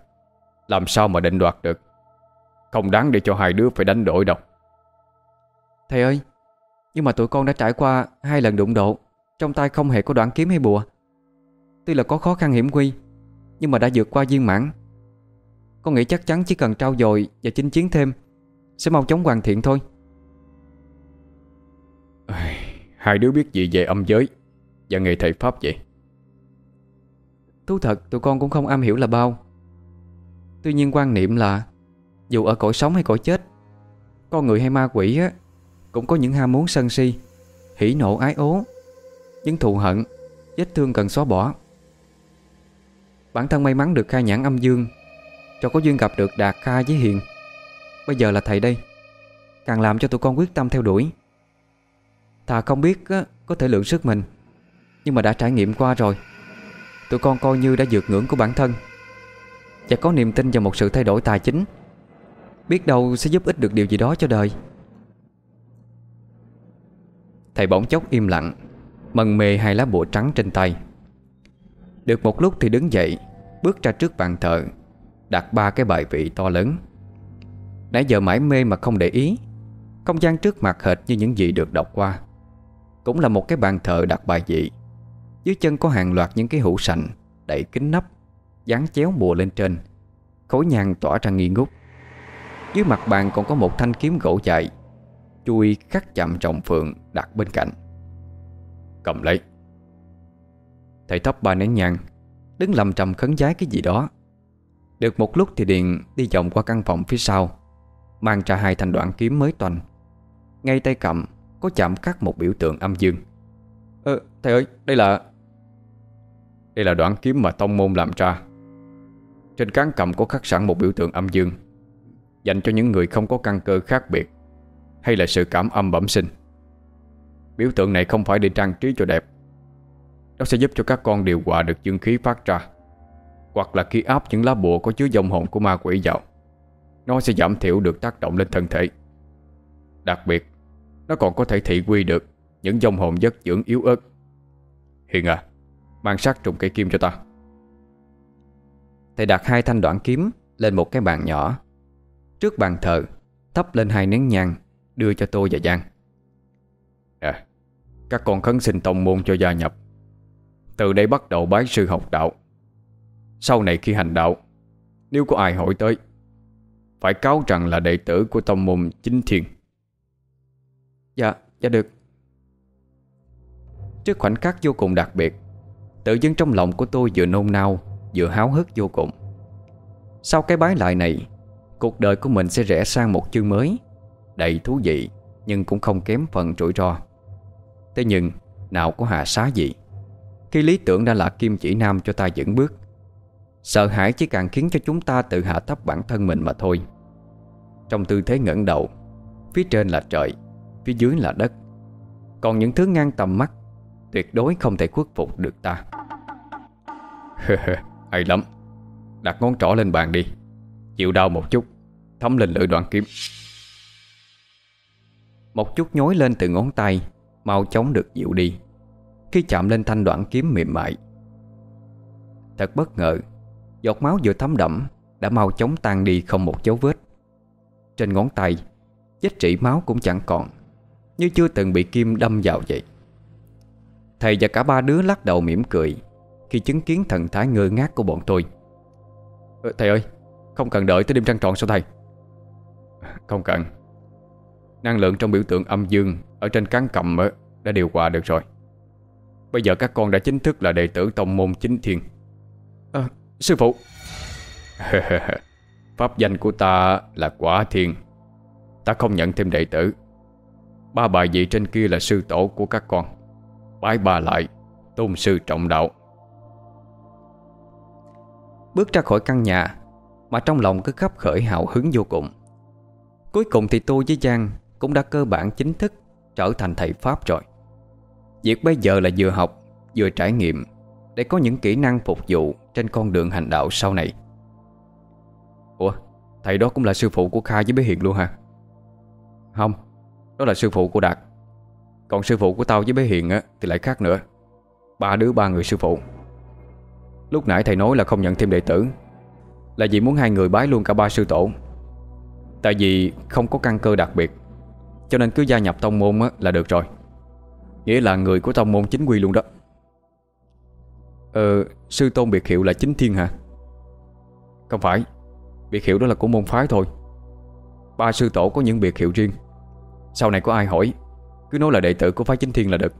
Làm sao mà định đoạt được? Không đáng để cho hai đứa phải đánh đổi đâu. Thầy ơi Nhưng mà tụi con đã trải qua hai lần đụng độ Trong tay không hề có đoạn kiếm hay bùa. Tuy là có khó khăn hiểm nguy Nhưng mà đã vượt qua viên mãn. Con nghĩ chắc chắn chỉ cần trao dồi Và chinh chiến thêm Sẽ mau chóng hoàn thiện thôi. Hai đứa biết gì về âm giới Và nghề thầy Pháp vậy Thú thật tụi con cũng không am hiểu là bao. Tuy nhiên quan niệm là Dù ở cõi sống hay cõi chết Con người hay ma quỷ á Cũng có những ham muốn sân si Hỉ nộ ái ố Những thù hận Vết thương cần xóa bỏ. Bản thân may mắn được khai nhãn âm dương Cho có duyên gặp được Đạt Kha với Hiền. Bây giờ là thầy đây Càng làm cho tụi con quyết tâm theo đuổi. Thà không biết á, có thể lượng sức mình Nhưng mà đã trải nghiệm qua rồi. Tụi con coi như đã vượt ngưỡng của bản thân. Và có niềm tin vào một sự thay đổi tài chính. Biết đâu sẽ giúp ích được điều gì đó cho đời. Thầy bỗng chốc im lặng Mần mê hai lá bùa trắng trên tay. Được một lúc thì đứng dậy, Bước ra trước bàn thờ, Đặt ba cái bài vị to lớn. Nãy giờ mãi mê mà không để ý, Không gian trước mặt hệt như những gì được đọc qua. Cũng là một cái bàn thờ đặt bài vị. Dưới chân có hàng loạt những cái hũ sành Đậy kính nắp, Dán chéo bùa lên trên. Khối nhang tỏa ra nghi ngút. Dưới mặt bàn còn có một thanh kiếm gỗ dài, Chui khắc chạm trọng phượng đặt bên cạnh. Cầm lấy. Thầy thắp ba nén nhang, Đứng lầm trầm khấn giái cái gì đó. Được một lúc thì Điền đi vòng qua căn phòng phía sau, Mang ra hai thanh đoạn kiếm mới toanh Ngay tay cầm Có chạm khắc một biểu tượng âm dương. Ờ thầy ơi, đây là đây là đoạn kiếm mà tông môn làm ra. Trên cán cầm có khắc sẵn một biểu tượng âm dương, Dành cho những người không có căn cơ khác biệt Hay là sự cảm âm bẩm sinh. Biểu tượng này không phải để trang trí cho đẹp. Nó sẽ giúp cho các con điều hòa được dương khí phát ra, Hoặc là khi áp những lá bùa có chứa dòng hồn của ma quỷ vào. Nó sẽ giảm thiểu được tác động lên thân thể. Đặc biệt, Nó còn có thể thị quy được Những dòng hồn giấc dưỡng yếu ớt. Hiền à Mang sát trùng cây kim cho ta. Thầy đặt hai thanh đoạn kiếm Lên một cái bàn nhỏ. Trước bàn thờ Thắp lên hai nén nhang Đưa cho tôi và Giang. À Các con khấn xin tông môn cho gia nhập. Từ đây bắt đầu bái sư học đạo. Sau này khi hành đạo Nếu có ai hỏi tới Phải cáo rằng là đệ tử của tông môn chính thiên. Dạ, dạ được. Trước khoảnh khắc vô cùng đặc biệt Tự dưng trong lòng của tôi vừa nôn nao, Vừa háo hức vô cùng. Sau cái bái lại này, Cuộc đời của mình sẽ rẽ sang một chương mới, Đầy thú vị, Nhưng cũng không kém phần rủi ro. Thế nhưng Nào có hạ xá gì Khi lý tưởng đã là kim chỉ nam cho ta dẫn bước, Sợ hãi chỉ càng khiến cho chúng ta tự hạ thấp bản thân mình mà thôi. Trong tư thế ngẩng đầu, Phía trên là trời, Phía dưới là đất. Còn những thứ ngang tầm mắt Tuyệt đối không thể khuất phục được ta. Hay lắm. Đặt ngón trỏ lên bàn đi. Chịu đau một chút. Thấm lên lưỡi đoạn kiếm. Một chút nhối lên từ ngón tay, Mau chóng được dịu đi. Khi chạm lên thanh đoạn kiếm mềm mại. Thật bất ngờ, Giọt máu vừa thấm đẫm Đã mau chóng tan đi không một dấu vết. Trên ngón tay, Vết trị máu cũng chẳng còn, Như chưa từng bị kim đâm vào vậy. Thầy và cả ba đứa lắc đầu mỉm cười Khi chứng kiến thần thái ngơ ngác của bọn tôi. Ờ, Thầy ơi Không cần đợi tới đêm trăng tròn sao thầy? Không cần. Năng lượng trong biểu tượng âm dương Ở trên cán cầm đã điều hòa được rồi. Bây giờ các con đã chính thức là đệ tử tông môn chính thiên. À, Sư phụ. Pháp danh của ta là Quả Thiên. Ta không nhận thêm đệ tử. Ba bài vị trên kia là sư tổ của các con Bái ba lại Tôn sư trọng đạo. Bước ra khỏi căn nhà, Mà trong lòng cứ khắp khởi hào hứng vô cùng. Cuối cùng thì tôi với Giang Cũng đã cơ bản chính thức Trở thành thầy Pháp rồi. Việc bây giờ là vừa học, Vừa trải nghiệm, Để có những kỹ năng phục vụ Trên con đường hành đạo sau này. Ủa, Thầy đó cũng là sư phụ của Kha với bé Hiền luôn hả? Không, Đó là sư phụ của Đạt. Còn sư phụ của tao với bé Hiền á, thì lại khác nữa. Ba đứa ba người sư phụ. Lúc nãy thầy nói là không nhận thêm đệ tử Là vì muốn hai người bái luôn cả ba sư tổ. Tại vì không có căn cơ đặc biệt Cho nên cứ gia nhập tông môn á, là được rồi. Nghĩa là người của tông môn chính quy luôn đó. Ờ, sư tôn biệt hiệu là chính thiên hả? Không phải Biệt hiệu đó là của môn phái thôi. Ba sư tổ có những biệt hiệu riêng. Sau này có ai hỏi cứ nói là đệ tử của phái chính thiên là được.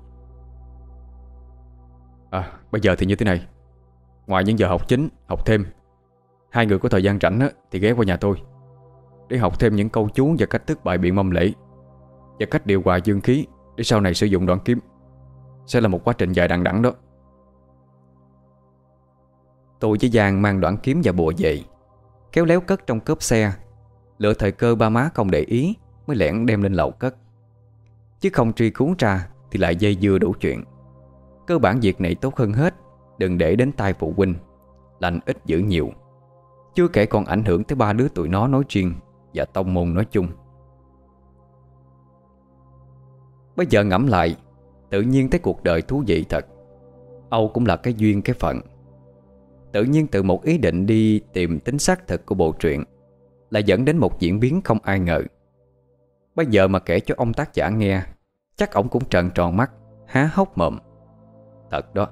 À bây giờ thì như thế này. Ngoài những giờ học chính, học thêm Hai người có thời gian rảnh thì ghé qua nhà tôi. Để học thêm những câu chú và cách thức bài biện mâm lễ Và cách điều hòa dương khí Để sau này sử dụng đoạn kiếm. Sẽ là một quá trình dài đằng đẵng đó. Tôi với Giang mang đoạn kiếm và bùa về Kéo léo cất trong cốp xe. Lựa thời cơ ba má không để ý Mới lẻn đem lên lầu cất. Chứ không truy cứu ra Thì lại dây dưa đủ chuyện. Cơ bản việc này tốt hơn hết, Đừng để đến tai phụ huynh, Lành ít giữ nhiều. Chưa kể còn ảnh hưởng tới ba đứa tụi nó nói riêng Và tông môn nói chung. Bây giờ ngẫm lại, Tự nhiên thấy cuộc đời thú vị thật. Âu cũng là cái duyên, cái phận. Tự nhiên từ một ý định đi tìm tính xác thực của bộ truyện Lại dẫn đến một diễn biến không ai ngờ. Bây giờ mà kể cho ông tác giả nghe Chắc ổng cũng trợn tròn mắt, Há hốc mồm. Thật đó,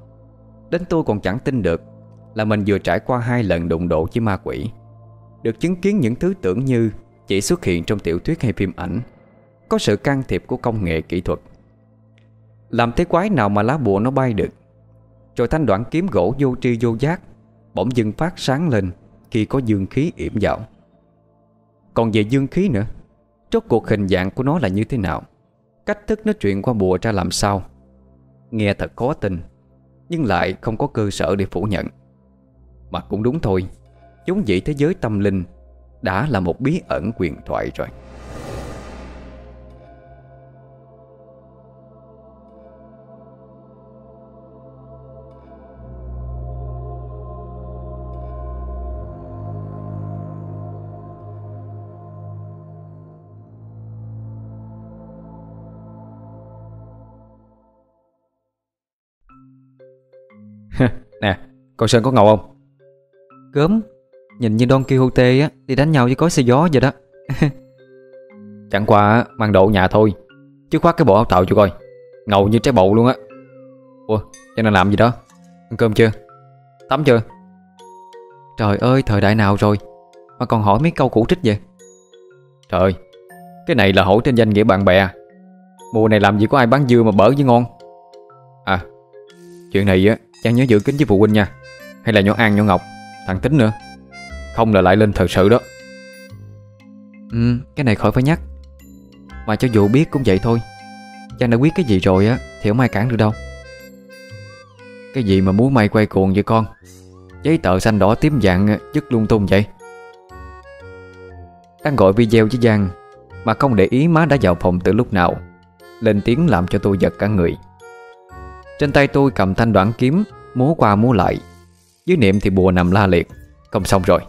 Đến tôi còn chẳng tin được Là mình vừa trải qua hai lần đụng độ với ma quỷ. Được chứng kiến những thứ tưởng như Chỉ xuất hiện trong tiểu thuyết hay phim ảnh, Có sự can thiệp của công nghệ kỹ thuật. Làm thế quái nào mà lá bùa nó bay được? Rồi thanh đoạn kiếm gỗ vô tri vô giác Bỗng dưng phát sáng lên Khi có dương khí yểm dạo. Còn về dương khí nữa, Rốt cuộc hình dạng của nó là như thế nào? Cách thức nói chuyện qua bùa ra làm sao? Nghe thật khó tin Nhưng lại không có cơ sở để phủ nhận. Mà cũng đúng thôi Giống dĩ thế giới tâm linh Đã là một bí ẩn quyền thoại rồi. Con Sơn có ngầu không? Gớm Nhìn như Don Quixote á Đi đánh nhau với cối xe gió vậy đó. Chẳng qua mang độ nhà thôi. Chứ khoác cái bộ áo tàu cho coi. Ngầu như trái bầu luôn á. Ủa cho nên làm gì đó? Ăn cơm chưa? Tắm chưa? Trời ơi thời đại nào rồi? Mà còn hỏi mấy câu cũ trích vậy? Trời ơi Cái này là hỏi trên danh nghĩa bạn bè. Mùa này làm gì có ai bán dưa mà bở với ngon? À Chuyện này á Chàng nhớ giữ kính với phụ huynh nha hay là nhỏ An nhỏ Ngọc? Thằng Tính nữa. Không là lại lên thật sự đó. Ừ cái này khỏi phải nhắc. Mà cho dù biết cũng vậy thôi. Chàng đã quyết cái gì rồi á, Thì không ai cản được đâu. Cái gì mà muốn mày quay cuồng vậy con? Giấy tờ xanh đỏ tím vàng Dứt lung tung vậy. Đang gọi video với Giang, Mà không để ý má đã vào phòng từ lúc nào. Lên tiếng làm cho tôi giật cả người. Trên tay tôi cầm thanh đoạn kiếm, Múa qua múa lại. Dưới niệm thì bùa nằm la liệt. Không xong rồi.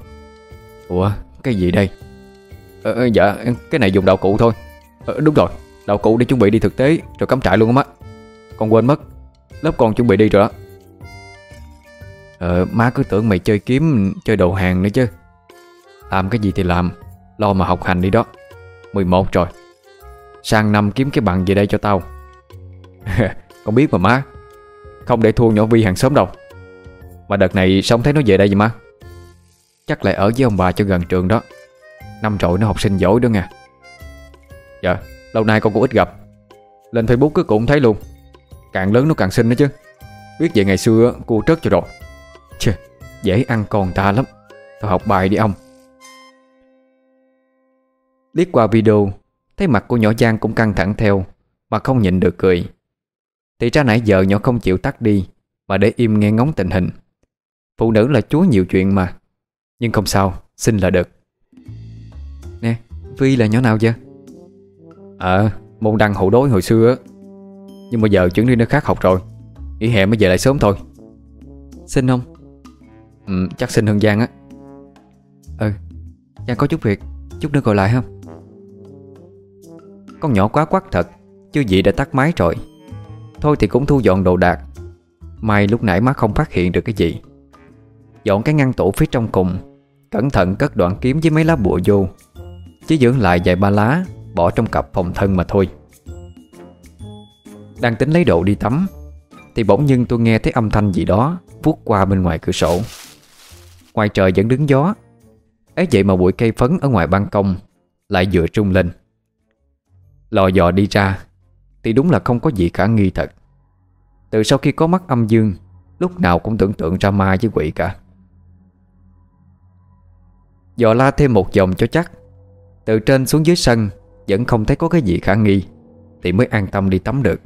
Ủa cái gì đây? Ờ, ờ, Dạ cái này dùng đạo cụ thôi. Ờ, Đúng rồi đạo cụ để chuẩn bị đi thực tế Rồi cắm trại luôn á má. Con quên mất Lớp con chuẩn bị đi rồi đó. Ờ má cứ tưởng mày chơi kiếm Chơi đồ hàng nữa chứ. Làm cái gì thì làm Lo mà học hành đi đó. 11 rồi. Sang năm kiếm cái bằng về đây cho tao. Con biết mà má. Không để thua nhỏ Vi hàng xóm đâu. Mà đợt này sống thấy nó về đây gì má? Chắc lại ở với ông bà cho gần trường đó. Năm rồi nó học sinh giỏi đó nha Dạ Lâu nay con cũng ít gặp. Lên Facebook cứ cũng thấy luôn. Càng lớn nó càng xinh đó chứ. Biết vậy ngày xưa cô trớt cho rồi. Chê, Dễ ăn con ta lắm. Thôi học bài đi ông. Liếc qua video, Thấy mặt của nhỏ Giang cũng căng thẳng theo, Mà không nhịn được cười. Thì ra nãy giờ nhỏ không chịu tắt đi, Mà để im nghe ngóng tình hình. Phụ nữ là chúa nhiều chuyện mà. Nhưng không sao, xin là được. Nè, Vi là nhỏ nào vậy? Ờ, môn đăng hậu đối hồi xưa á, Nhưng mà giờ chuyển đi nơi khác học rồi. Nghỉ hè mới về lại sớm thôi. Xin không? Ừ, chắc xin hơn Giang á. Ừ, Giang có chút việc. Chút nữa gọi lại không? Con nhỏ quá quắc thật. Chứ gì đã tắt máy rồi. Thôi thì cũng thu dọn đồ đạc. May lúc nãy má không phát hiện được cái gì. Dọn cái ngăn tủ phía trong cùng. Cẩn thận cất đoạn kiếm với mấy lá bùa vô. Chỉ dưỡng lại vài ba lá, Bỏ trong cặp phòng thân mà thôi. Đang tính lấy đồ đi tắm, Thì bỗng nhiên tôi nghe thấy âm thanh gì đó Vuốt qua bên ngoài cửa sổ. Ngoài trời vẫn đứng gió. Ấy vậy mà bụi cây phấn ở ngoài ban công Lại vừa trung lên. Lò dò đi ra, Thì đúng là không có gì khả nghi thật. Từ sau khi có mắt âm dương, Lúc nào cũng tưởng tượng ra ma với quỷ cả. Dò la thêm một vòng cho chắc. Từ trên xuống dưới sân, Vẫn không thấy có cái gì khả nghi, Thì mới an tâm đi tắm được.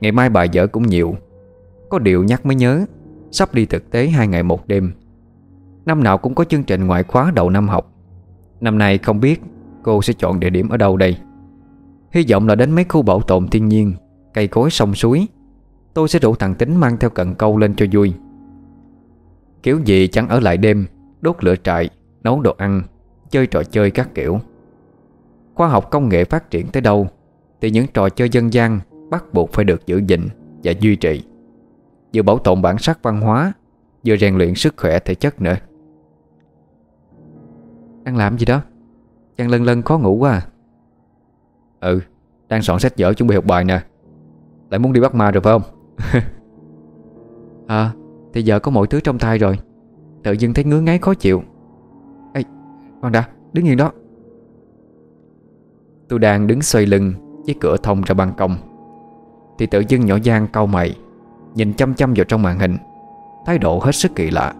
Ngày mai bài vở cũng nhiều. Có điều nhắc mới nhớ, Sắp đi thực tế hai ngày một đêm. Năm nào cũng có chương trình ngoại khóa đầu năm học. Năm nay không biết Cô sẽ chọn địa điểm ở đâu đây. Hy vọng là đến mấy khu bảo tồn thiên nhiên, Cây cối sông suối. Tôi sẽ rủ thằng Tính mang theo cần câu lên cho vui. Kiểu gì chẳng ở lại đêm, Đốt lửa trại. Nấu đồ ăn, Chơi trò chơi các kiểu. Khoa học công nghệ phát triển tới đâu, Thì những trò chơi dân gian Bắt buộc phải được giữ gìn Và duy trì. Vừa bảo tồn bản sắc văn hóa, Vừa rèn luyện sức khỏe thể chất nữa. Đang làm gì đó? Chàng lân lân khó ngủ quá à. Ừ Đang soạn sách vở chuẩn bị học bài nè. Lại muốn đi bắt ma rồi phải không? À Thì giờ có mọi thứ trong tay rồi. Tự dưng thấy ngứa ngáy khó chịu. Khoan đã Đứng yên đó. Tôi đang đứng xoay lưng Với cửa thông ra ban công. Thì tự dưng nhỏ Giang cau mày Nhìn chăm chăm vào trong màn hình. Thái độ hết sức kỳ lạ.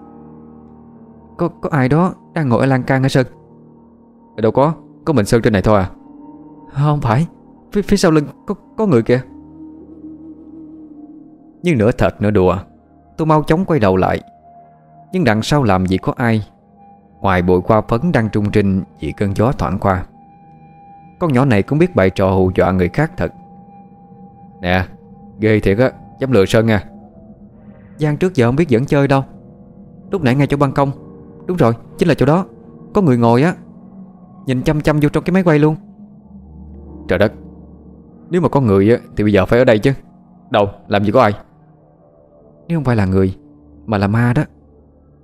Có có ai đó đang ngồi ở lan can hả Sơn? Đâu có Có mình Sơn trên này thôi à? Không phải Phía, phía sau lưng có, có người kìa. Nhưng nửa thật nửa đùa Tôi mau chóng quay đầu lại. Nhưng đằng sau làm gì có ai Ngoài bụi qua phấn đang trung trinh Vì cơn gió thoảng qua. Con nhỏ này cũng biết bày trò hù dọa người khác thật. Nè, Ghê thiệt á, Dám lừa Sơn à Giang trước giờ không biết dẫn chơi đâu. Lúc nãy ngay chỗ ban công. Đúng rồi, chính là chỗ đó. Có người ngồi á. Nhìn chăm chăm vô trong cái máy quay luôn. Trời đất. Nếu mà có người á, thì bây giờ phải ở đây chứ. Đâu, làm gì có ai. Nếu không phải là người, Mà là ma đó.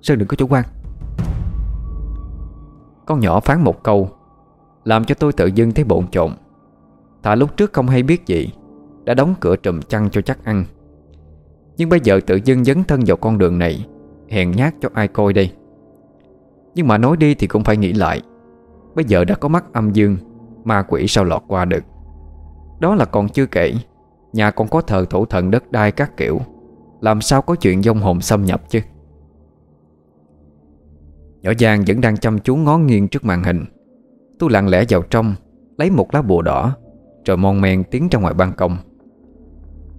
Sơn đừng có chủ quan. Con nhỏ phán một câu, Làm cho tôi tự dưng thấy bộn trộn Thà lúc trước không hay biết gì, Đã đóng cửa trùm chăn cho chắc ăn. Nhưng bây giờ tự dưng dấn thân vào con đường này, Hèn nhát cho ai coi đây. Nhưng mà nói đi thì cũng phải nghĩ lại, Bây giờ đã có mắt âm dương, Ma quỷ sao lọt qua được. Đó là còn chưa kể, Nhà còn có thờ thổ thần đất đai các kiểu, Làm sao có chuyện dông hồn xâm nhập chứ? Nhỏ Giang vẫn đang chăm chú ngó nghiêng trước màn hình. Tôi lặng lẽ vào trong, Lấy một lá bùa đỏ, Rồi mon men tiến ra ngoài ban công.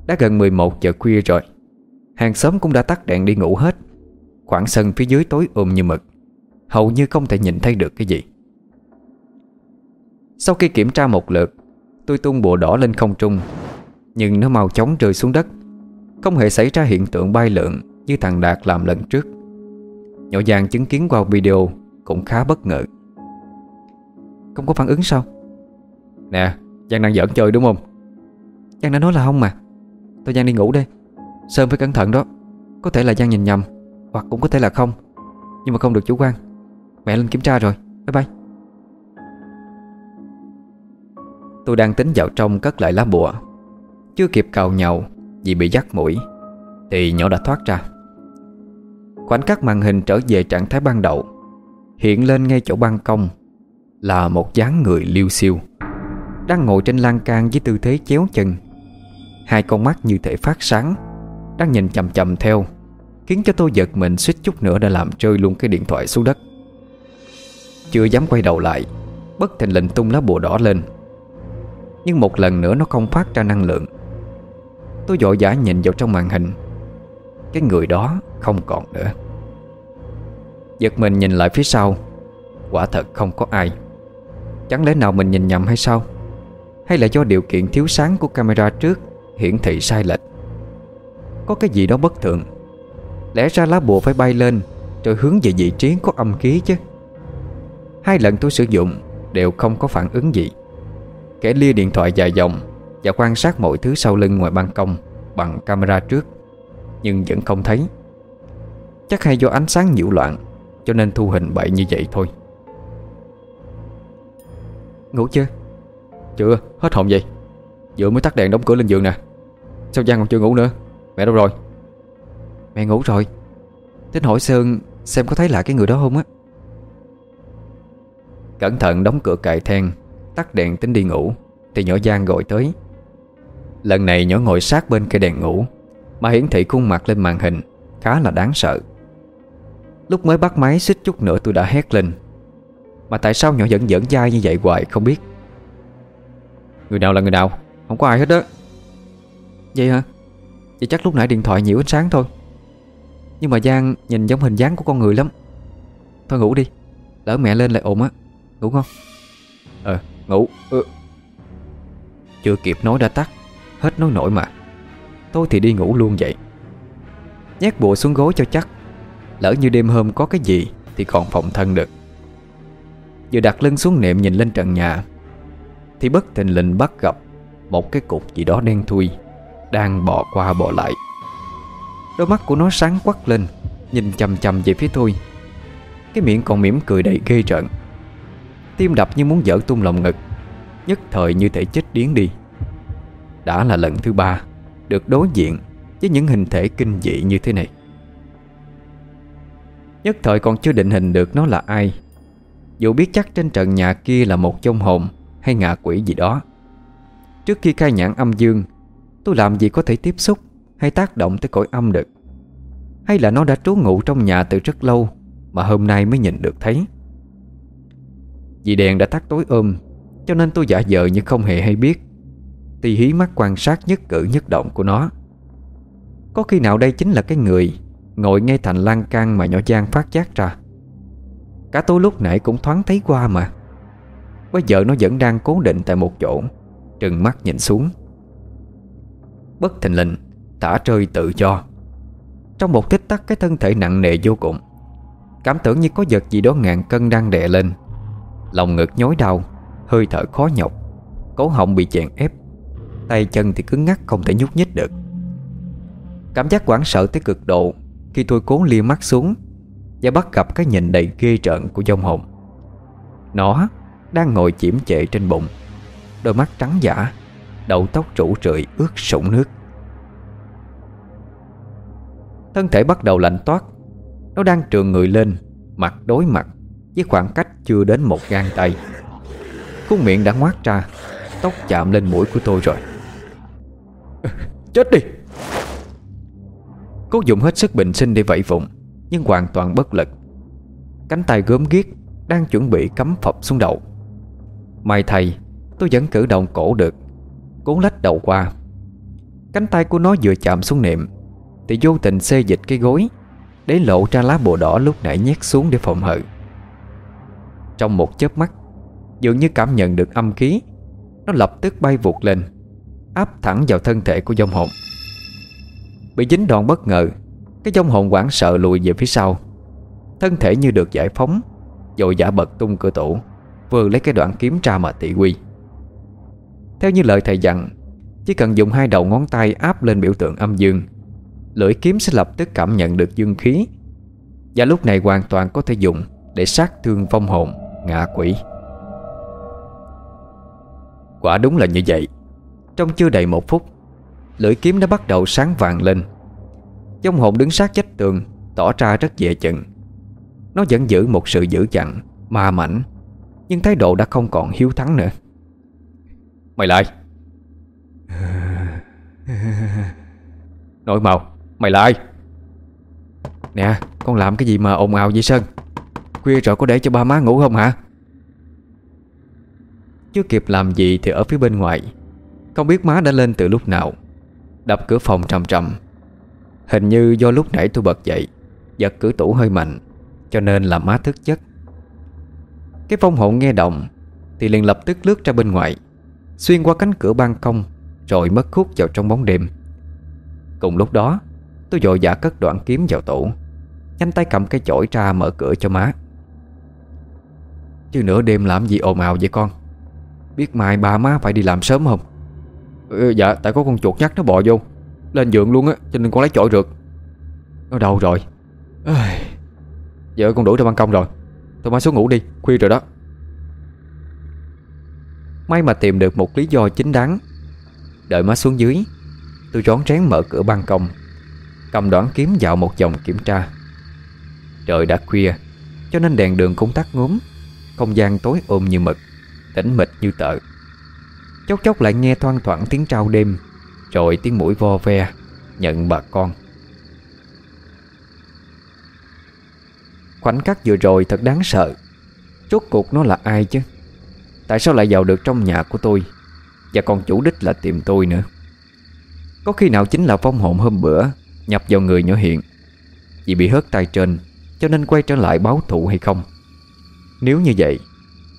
Đã gần 11 giờ khuya rồi. Hàng xóm cũng đã tắt đèn đi ngủ hết. Khoảng sân phía dưới tối ôm như mực. Hầu như không thể nhìn thấy được cái gì. Sau khi kiểm tra một lượt, Tôi tung bùa đỏ lên không trung. Nhưng nó mau chóng rơi xuống đất. Không hề xảy ra hiện tượng bay lượn Như thằng Đạt làm lần trước. Nhỏ Giang chứng kiến qua video Cũng khá bất ngờ. Không có phản ứng sao? Nè, Giang đang giỡn chơi đúng không? Giang đã nói là không mà. Tôi Giang đi ngủ đây Sơn phải cẩn thận đó. Có thể là Giang nhìn nhầm, Hoặc cũng có thể là không. Nhưng mà không được chủ quan. Mẹ lên kiểm tra rồi. Bye bye. Tôi đang tính vào trong cất lại lá bùa. Chưa kịp cào nhậu Vì bị dắt mũi, Thì nhỏ đã thoát ra. Khoảnh khắc màn hình trở về trạng thái ban đầu, Hiện lên ngay chỗ ban công, Là một dáng người liêu siêu. Đang ngồi trên lan can với tư thế chéo chân, Hai con mắt như thể phát sáng, Đang nhìn chầm chầm theo, Khiến cho tôi giật mình suýt chút nữa đã làm rơi luôn cái điện thoại xuống đất. Chưa dám quay đầu lại, Bất thình lình tung lá bùa đỏ lên. Nhưng một lần nữa nó không phát ra năng lượng. Tôi dội dã nhìn vào trong màn hình. Cái người đó không còn nữa. Giật mình nhìn lại phía sau, Quả thật không có ai. Chẳng lẽ nào mình nhìn nhầm hay sao? Hay là do điều kiện thiếu sáng của camera trước Hiển thị sai lệch? Có cái gì đó bất thường? Lẽ ra lá bùa phải bay lên Rồi hướng về vị trí có âm khí chứ? Hai lần tôi sử dụng Đều không có phản ứng gì. Kẻ lia điện thoại dài dòng Và quan sát mọi thứ sau lưng ngoài ban công Bằng camera trước, Nhưng vẫn không thấy. Chắc hay do ánh sáng nhiễu loạn Cho nên thu hình bậy như vậy thôi. Ngủ chưa? Chưa, hết hồn vậy. Vừa mới tắt đèn đóng cửa lên giường nè. Sao Giang còn chưa ngủ nữa? Mẹ đâu rồi? Mẹ ngủ rồi. Tính hỏi Sơn xem có thấy lại cái người đó không á. Cẩn thận đóng cửa cài then Tắt đèn tính đi ngủ Thì nhỏ Giang gọi tới. Lần này nhỏ ngồi sát bên cây đèn ngủ Mà hiển thị khuôn mặt lên màn hình Khá là đáng sợ. Lúc mới bắt máy xích chút nữa tôi đã hét lên. Mà tại sao nhỏ vẫn dẫn dai như vậy hoài, không biết. Người nào là người nào? Không có ai hết đó Vậy hả? Vậy chắc lúc nãy điện thoại nhiều ánh sáng thôi. Nhưng mà Giang nhìn giống hình dáng của con người lắm. Thôi ngủ đi. Lỡ mẹ lên lại ồn á. Ngủ không Ờ ngủ. Ừ. Chưa kịp nói đã tắt. Hết nói nổi mà. Tôi thì đi ngủ luôn vậy. Nhét bùa xuống gối cho chắc. Lỡ như đêm hôm có cái gì Thì còn phòng thân được. Vừa đặt lưng xuống nệm nhìn lên trần nhà, Thì bất thình lình bắt gặp Một cái cục gì đó đen thui, Đang bò qua bò lại. Đôi mắt của nó sáng quắc lên, Nhìn chầm chầm về phía tôi. Cái miệng còn mỉm cười đầy ghê rợn Tim đập như muốn dở tung lòng ngực, Nhất thời như thể chết điếng đi. Đã là lần thứ ba Được đối diện Với những hình thể kinh dị như thế này. Nhất thời còn chưa định hình được nó là ai. Dù biết chắc trên trần nhà kia là một trong hồn Hay ngạ quỷ gì đó. Trước khi khai nhãn âm dương, Tôi làm gì có thể tiếp xúc Hay tác động tới cõi âm được? Hay là nó đã trú ngụ trong nhà từ rất lâu Mà hôm nay mới nhìn được thấy? Vì đèn đã tắt tối ôm, Cho nên tôi giả vờ như không hề hay biết. Thì hí mắt quan sát nhất cử nhất động của nó. Có khi nào đây chính là cái người Ngồi ngay thành lan can mà nhỏ Giang phát giác ra. Cả tôi lúc nãy cũng thoáng thấy qua mà. Bây giờ nó vẫn đang cố định tại một chỗ, Trừng mắt nhìn xuống. Bất thình lình Thả rơi tự do. Trong một tích tắc, cái thân thể nặng nề vô cùng. Cảm tưởng như có vật gì đó ngàn cân đang đè lên. Lòng ngực nhói đau, Hơi thở khó nhọc. Cố họng bị chèn ép. Tay chân thì cứng ngắc không thể nhúc nhích được. Cảm giác quảng sợ tới cực độ khi tôi cố lia mắt xuống Và bắt gặp cái nhìn đầy ghê trợn của dông hồn, Nó đang ngồi chiếm chệ trên bụng, Đôi mắt trắng giả, Đầu tóc rủ rượi ướt sũng nước. Thân thể bắt đầu lạnh toát, Nó đang trường người lên, Mặt đối mặt Với khoảng cách chưa đến một gang tay. Khuôn miệng đã ngoát ra, Tóc chạm lên mũi của tôi rồi. Chết đi! Cố dùng hết sức bình sinh để vẫy vụng, Nhưng hoàn toàn bất lực. Cánh tay gớm ghiếc Đang chuẩn bị cắm phập xuống đầu. May thầy Tôi vẫn cử động cổ được Cố lách đầu qua. Cánh tay của nó vừa chạm xuống niệm Thì vô tình xê dịch cái gối, Để lộ ra lá bùa đỏ lúc nãy nhét xuống để phòng hự. Trong một chớp mắt, Dường như cảm nhận được âm khí, Nó lập tức bay vụt lên, Áp thẳng vào thân thể của dông hồn. Bị dính đòn bất ngờ Cái dông hồn quảng sợ lùi về phía sau. Thân thể như được giải phóng dội giả bật tung cửa tủ Vừa lấy cái đoạn kiếm ra mà tị quy. Theo như lời thầy dặn Chỉ cần dùng hai đầu ngón tay áp lên biểu tượng âm dương Lưỡi kiếm sẽ lập tức cảm nhận được dương khí. Và lúc này hoàn toàn có thể dùng Để sát thương phong hồn, ngạ quỷ. Quả đúng là như vậy. Trong chưa đầy một phút Lưỡi kiếm đã bắt đầu sáng vàng lên. Dông hồn đứng sát chết tường, Tỏ ra rất dễ chừng. Nó vẫn giữ một sự dữ dằn, Ma mảnh Nhưng thái độ đã không còn hiếu thắng nữa. Mày lại. Nội màu, Mày lại. Nè, con làm cái gì mà ồn ào vậy Sơn? Khuya rồi có để cho ba má ngủ không hả? Chưa kịp làm gì thì ở phía bên ngoài, Không biết má đã lên từ lúc nào. Đập cửa phòng trầm trầm. Hình như do lúc nãy tôi bật dậy, Giật cửa tủ hơi mạnh, Cho nên là má thức giấc. Cái phong hồn nghe động, Thì liền lập tức lướt ra bên ngoài, Xuyên qua cánh cửa ban công, Rồi mất khúc vào trong bóng đêm. Cùng lúc đó, Tôi dội vã cất đoạn kiếm vào tủ, Nhanh tay cầm cái chổi ra mở cửa cho má. Chứ nửa đêm làm gì ồn ào vậy con? Biết mai ba má phải đi làm sớm không? Ừ, Dạ tại có con chuột nhắt nó bò vô. Lên giường luôn á cho nên con lấy chổi rượt. Nó đâu rồi. Giờ con đuổi ra ban công rồi. Thôi mai xuống ngủ đi khuya rồi đó. May mà tìm được một lý do chính đáng. Đợi má xuống dưới Tôi rón rén mở cửa ban công. Cầm đoạn kiếm dạo một vòng kiểm tra. Trời đã khuya Cho nên đèn đường cũng tắt ngốm. Không gian tối ôm như mực Tĩnh mịch như tợ Chốc chốc lại nghe thoang thoảng tiếng trao đêm, Rồi tiếng mũi vo ve, Nhận bà con. Khoảnh khắc vừa rồi thật đáng sợ. Chốt cuộc nó là ai chứ? Tại sao lại vào được trong nhà của tôi? Và còn chủ đích là tìm tôi nữa. Có khi nào chính là phong hồn hôm bữa Nhập vào người nhỏ hiện, Vì bị hớt tay trên, Cho nên quay trở lại báo thù hay không? Nếu như vậy,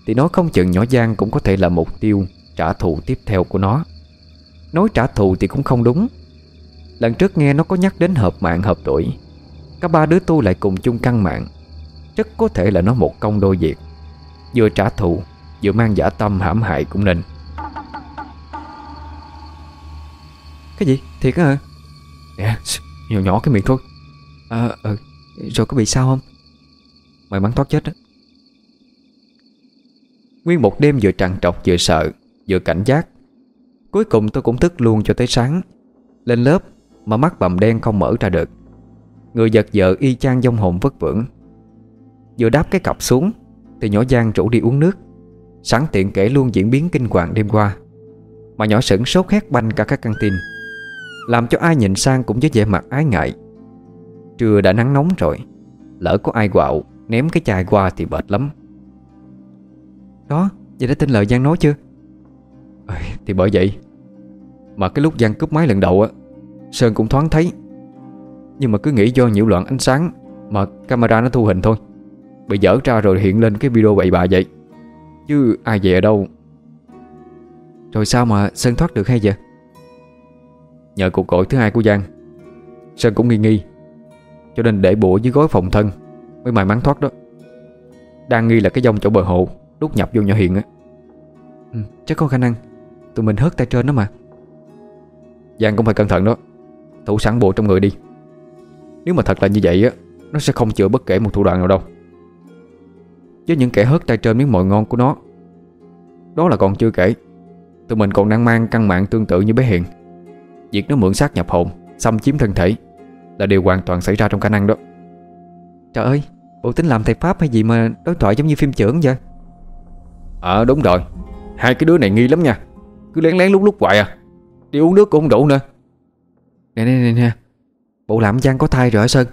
Thì nó không chừng nhỏ Giang cũng có thể là mục tiêu Trả thù tiếp theo của nó Nói trả thù thì cũng không đúng Lần trước nghe nó có nhắc đến hợp mạng hợp đuổi Cả ba đứa tu lại cùng chung căn mạng Rất có thể là nó một công đôi việc Vừa trả thù Vừa mang giả tâm hãm hại cũng nên Cái gì? Thiệt á hả? Nè, nhỏ nhỏ cái miệng thôi À, ừ, rồi có bị sao không? Mày bắn thoát chết đó Nguyên một đêm vừa trằn trọc vừa sợ Vừa cảnh giác. Cuối cùng tôi cũng thức luôn cho tới sáng. Lên lớp, mà mắt bầm đen không mở ra được. Người giật vợ y chang dông hồn vất vưởng. Vừa đáp cái cặp xuống, Thì nhỏ Giang rủ đi uống nước. Sẵn tiện kể luôn diễn biến kinh hoàng đêm qua. Mà nhỏ sửng sốt hét banh cả các căng tin. Làm cho ai nhìn sang cũng với vẻ mặt ái ngại. Trưa đã nắng nóng rồi, Lỡ có ai quạo, Ném cái chai qua thì bệt lắm. Đó, Vậy đã tin lời Giang nói chưa? Thì bởi vậy Mà cái lúc Giang cướp máy lần đầu á Sơn cũng thoáng thấy. Nhưng mà cứ nghĩ do nhiễu loạn ánh sáng Mà camera nó thu hình thôi. Bị dở ra rồi hiện lên cái video bậy bạ vậy. Chứ ai về đâu? Rồi sao mà Sơn thoát được hay vậy? Nhờ cuộc gọi thứ hai của Giang Sơn cũng nghi nghi. Cho nên để bộ dưới gối phòng thân Mới may mắn thoát đó. Đang nghi là cái dông chỗ bờ hồ Đút nhập vô nhỏ hiện á. Ừ, Chắc có khả năng. Tụi mình hớt tay trên đó mà. Giang cũng phải cẩn thận đó. Thủ sẵn bộ trong người đi. Nếu mà thật là như vậy á Nó sẽ không chữa bất kể một thủ đoạn nào đâu. Với những kẻ hớt tay trên miếng mồi ngon của nó Đó là còn chưa kể Tụi mình còn đang mang căn mạng tương tự như bé Hiền. Việc nó mượn xác nhập hồn Xâm chiếm thân thể Là điều hoàn toàn xảy ra trong khả năng đó. Trời ơi Bộ tính làm thầy Pháp hay gì mà đối thoại giống như phim trưởng vậy? Ờ đúng rồi. Hai cái đứa này nghi lắm nha cứ lén lén lúc lúc hoài à. Đi uống nước cũng không đủ nữa. Nè nè nè nè. Bộ làm Giang có thai rồi hả Sơn?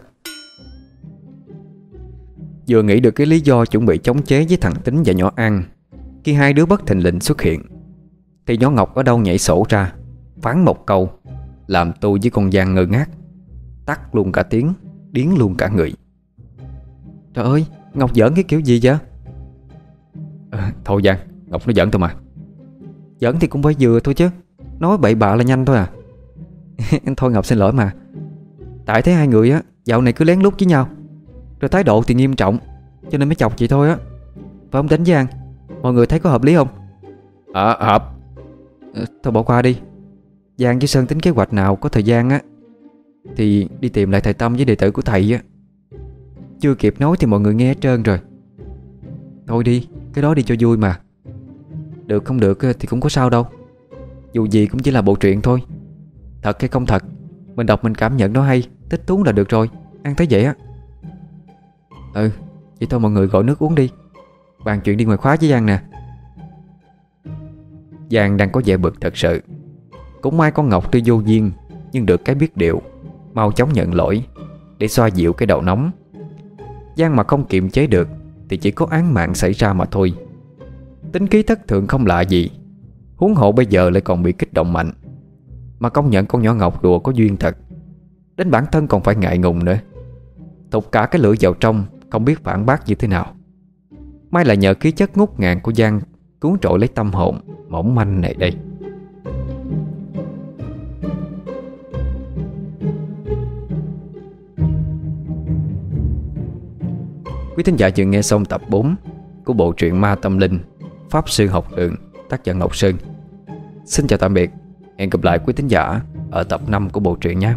Vừa nghĩ được cái lý do chuẩn bị chống chế với thằng Tính và nhỏ An Khi hai đứa bất thình lình xuất hiện Thì nhỏ Ngọc ở đâu nhảy sổ ra Phán một câu Làm tôi với con Giang ngơ ngác Tắt luôn cả tiếng Điến luôn cả người. Trời ơi Ngọc giỡn cái kiểu gì vậy? À, Thôi Giang Ngọc nó giỡn thôi mà. Giỡn thì cũng phải vừa thôi chứ. Nói bậy bạ là nhanh thôi à. Thôi Ngọc xin lỗi mà. Tại thấy hai người á Dạo này cứ lén lút với nhau. Rồi thái độ thì nghiêm trọng Cho nên mới chọc chị thôi á. Phải không Tính Giang? Mọi người thấy có hợp lý không? Ờ à, hợp. À, Thôi bỏ qua đi. Giang với Sơn tính kế hoạch nào có thời gian á Thì đi tìm lại thầy Tâm với đệ tử của thầy á. Chưa kịp nói thì mọi người nghe hết trơn rồi. Thôi đi Cái đó đi cho vui mà được, không được, thì cũng có sao đâu. Dù gì cũng chỉ là bộ truyện thôi. Thật hay không thật, Mình đọc mình cảm nhận nó hay, Thích thú là được rồi. Ăn thấy vậy á. Ừ Vậy thôi mọi người gọi nước uống đi. Bàn chuyện đi ngoài khóa với Giang nè. Giang đang có vẻ bực thật sự. Cũng may con Ngọc tuy vô duyên, Nhưng được cái biết điệu Mau chóng nhận lỗi, Để xoa dịu cái đầu nóng. Giang mà không kiềm chế được, Thì chỉ có án mạng xảy ra mà thôi. Tính khí thất thượng không lạ gì. Huống hộ bây giờ lại còn bị kích động mạnh. Mà công nhận con nhỏ Ngọc đùa có duyên thật. Đến bản thân còn phải ngại ngùng nữa. Thục cả cái lưỡi vào trong, Không biết phản bác như thế nào. May là nhờ khí chất ngút ngàn của Giang Cuốn trội lấy tâm hồn, Mỏng manh này đây. Quý thính giả vừa nghe xong tập 4 Của bộ truyện Ma Tâm Linh. Pháp Sư Học Đường, Tác giả Ngọc Sơn. Xin chào tạm biệt. Hẹn gặp lại quý thính giả Ở tập 5 của bộ truyện nhé.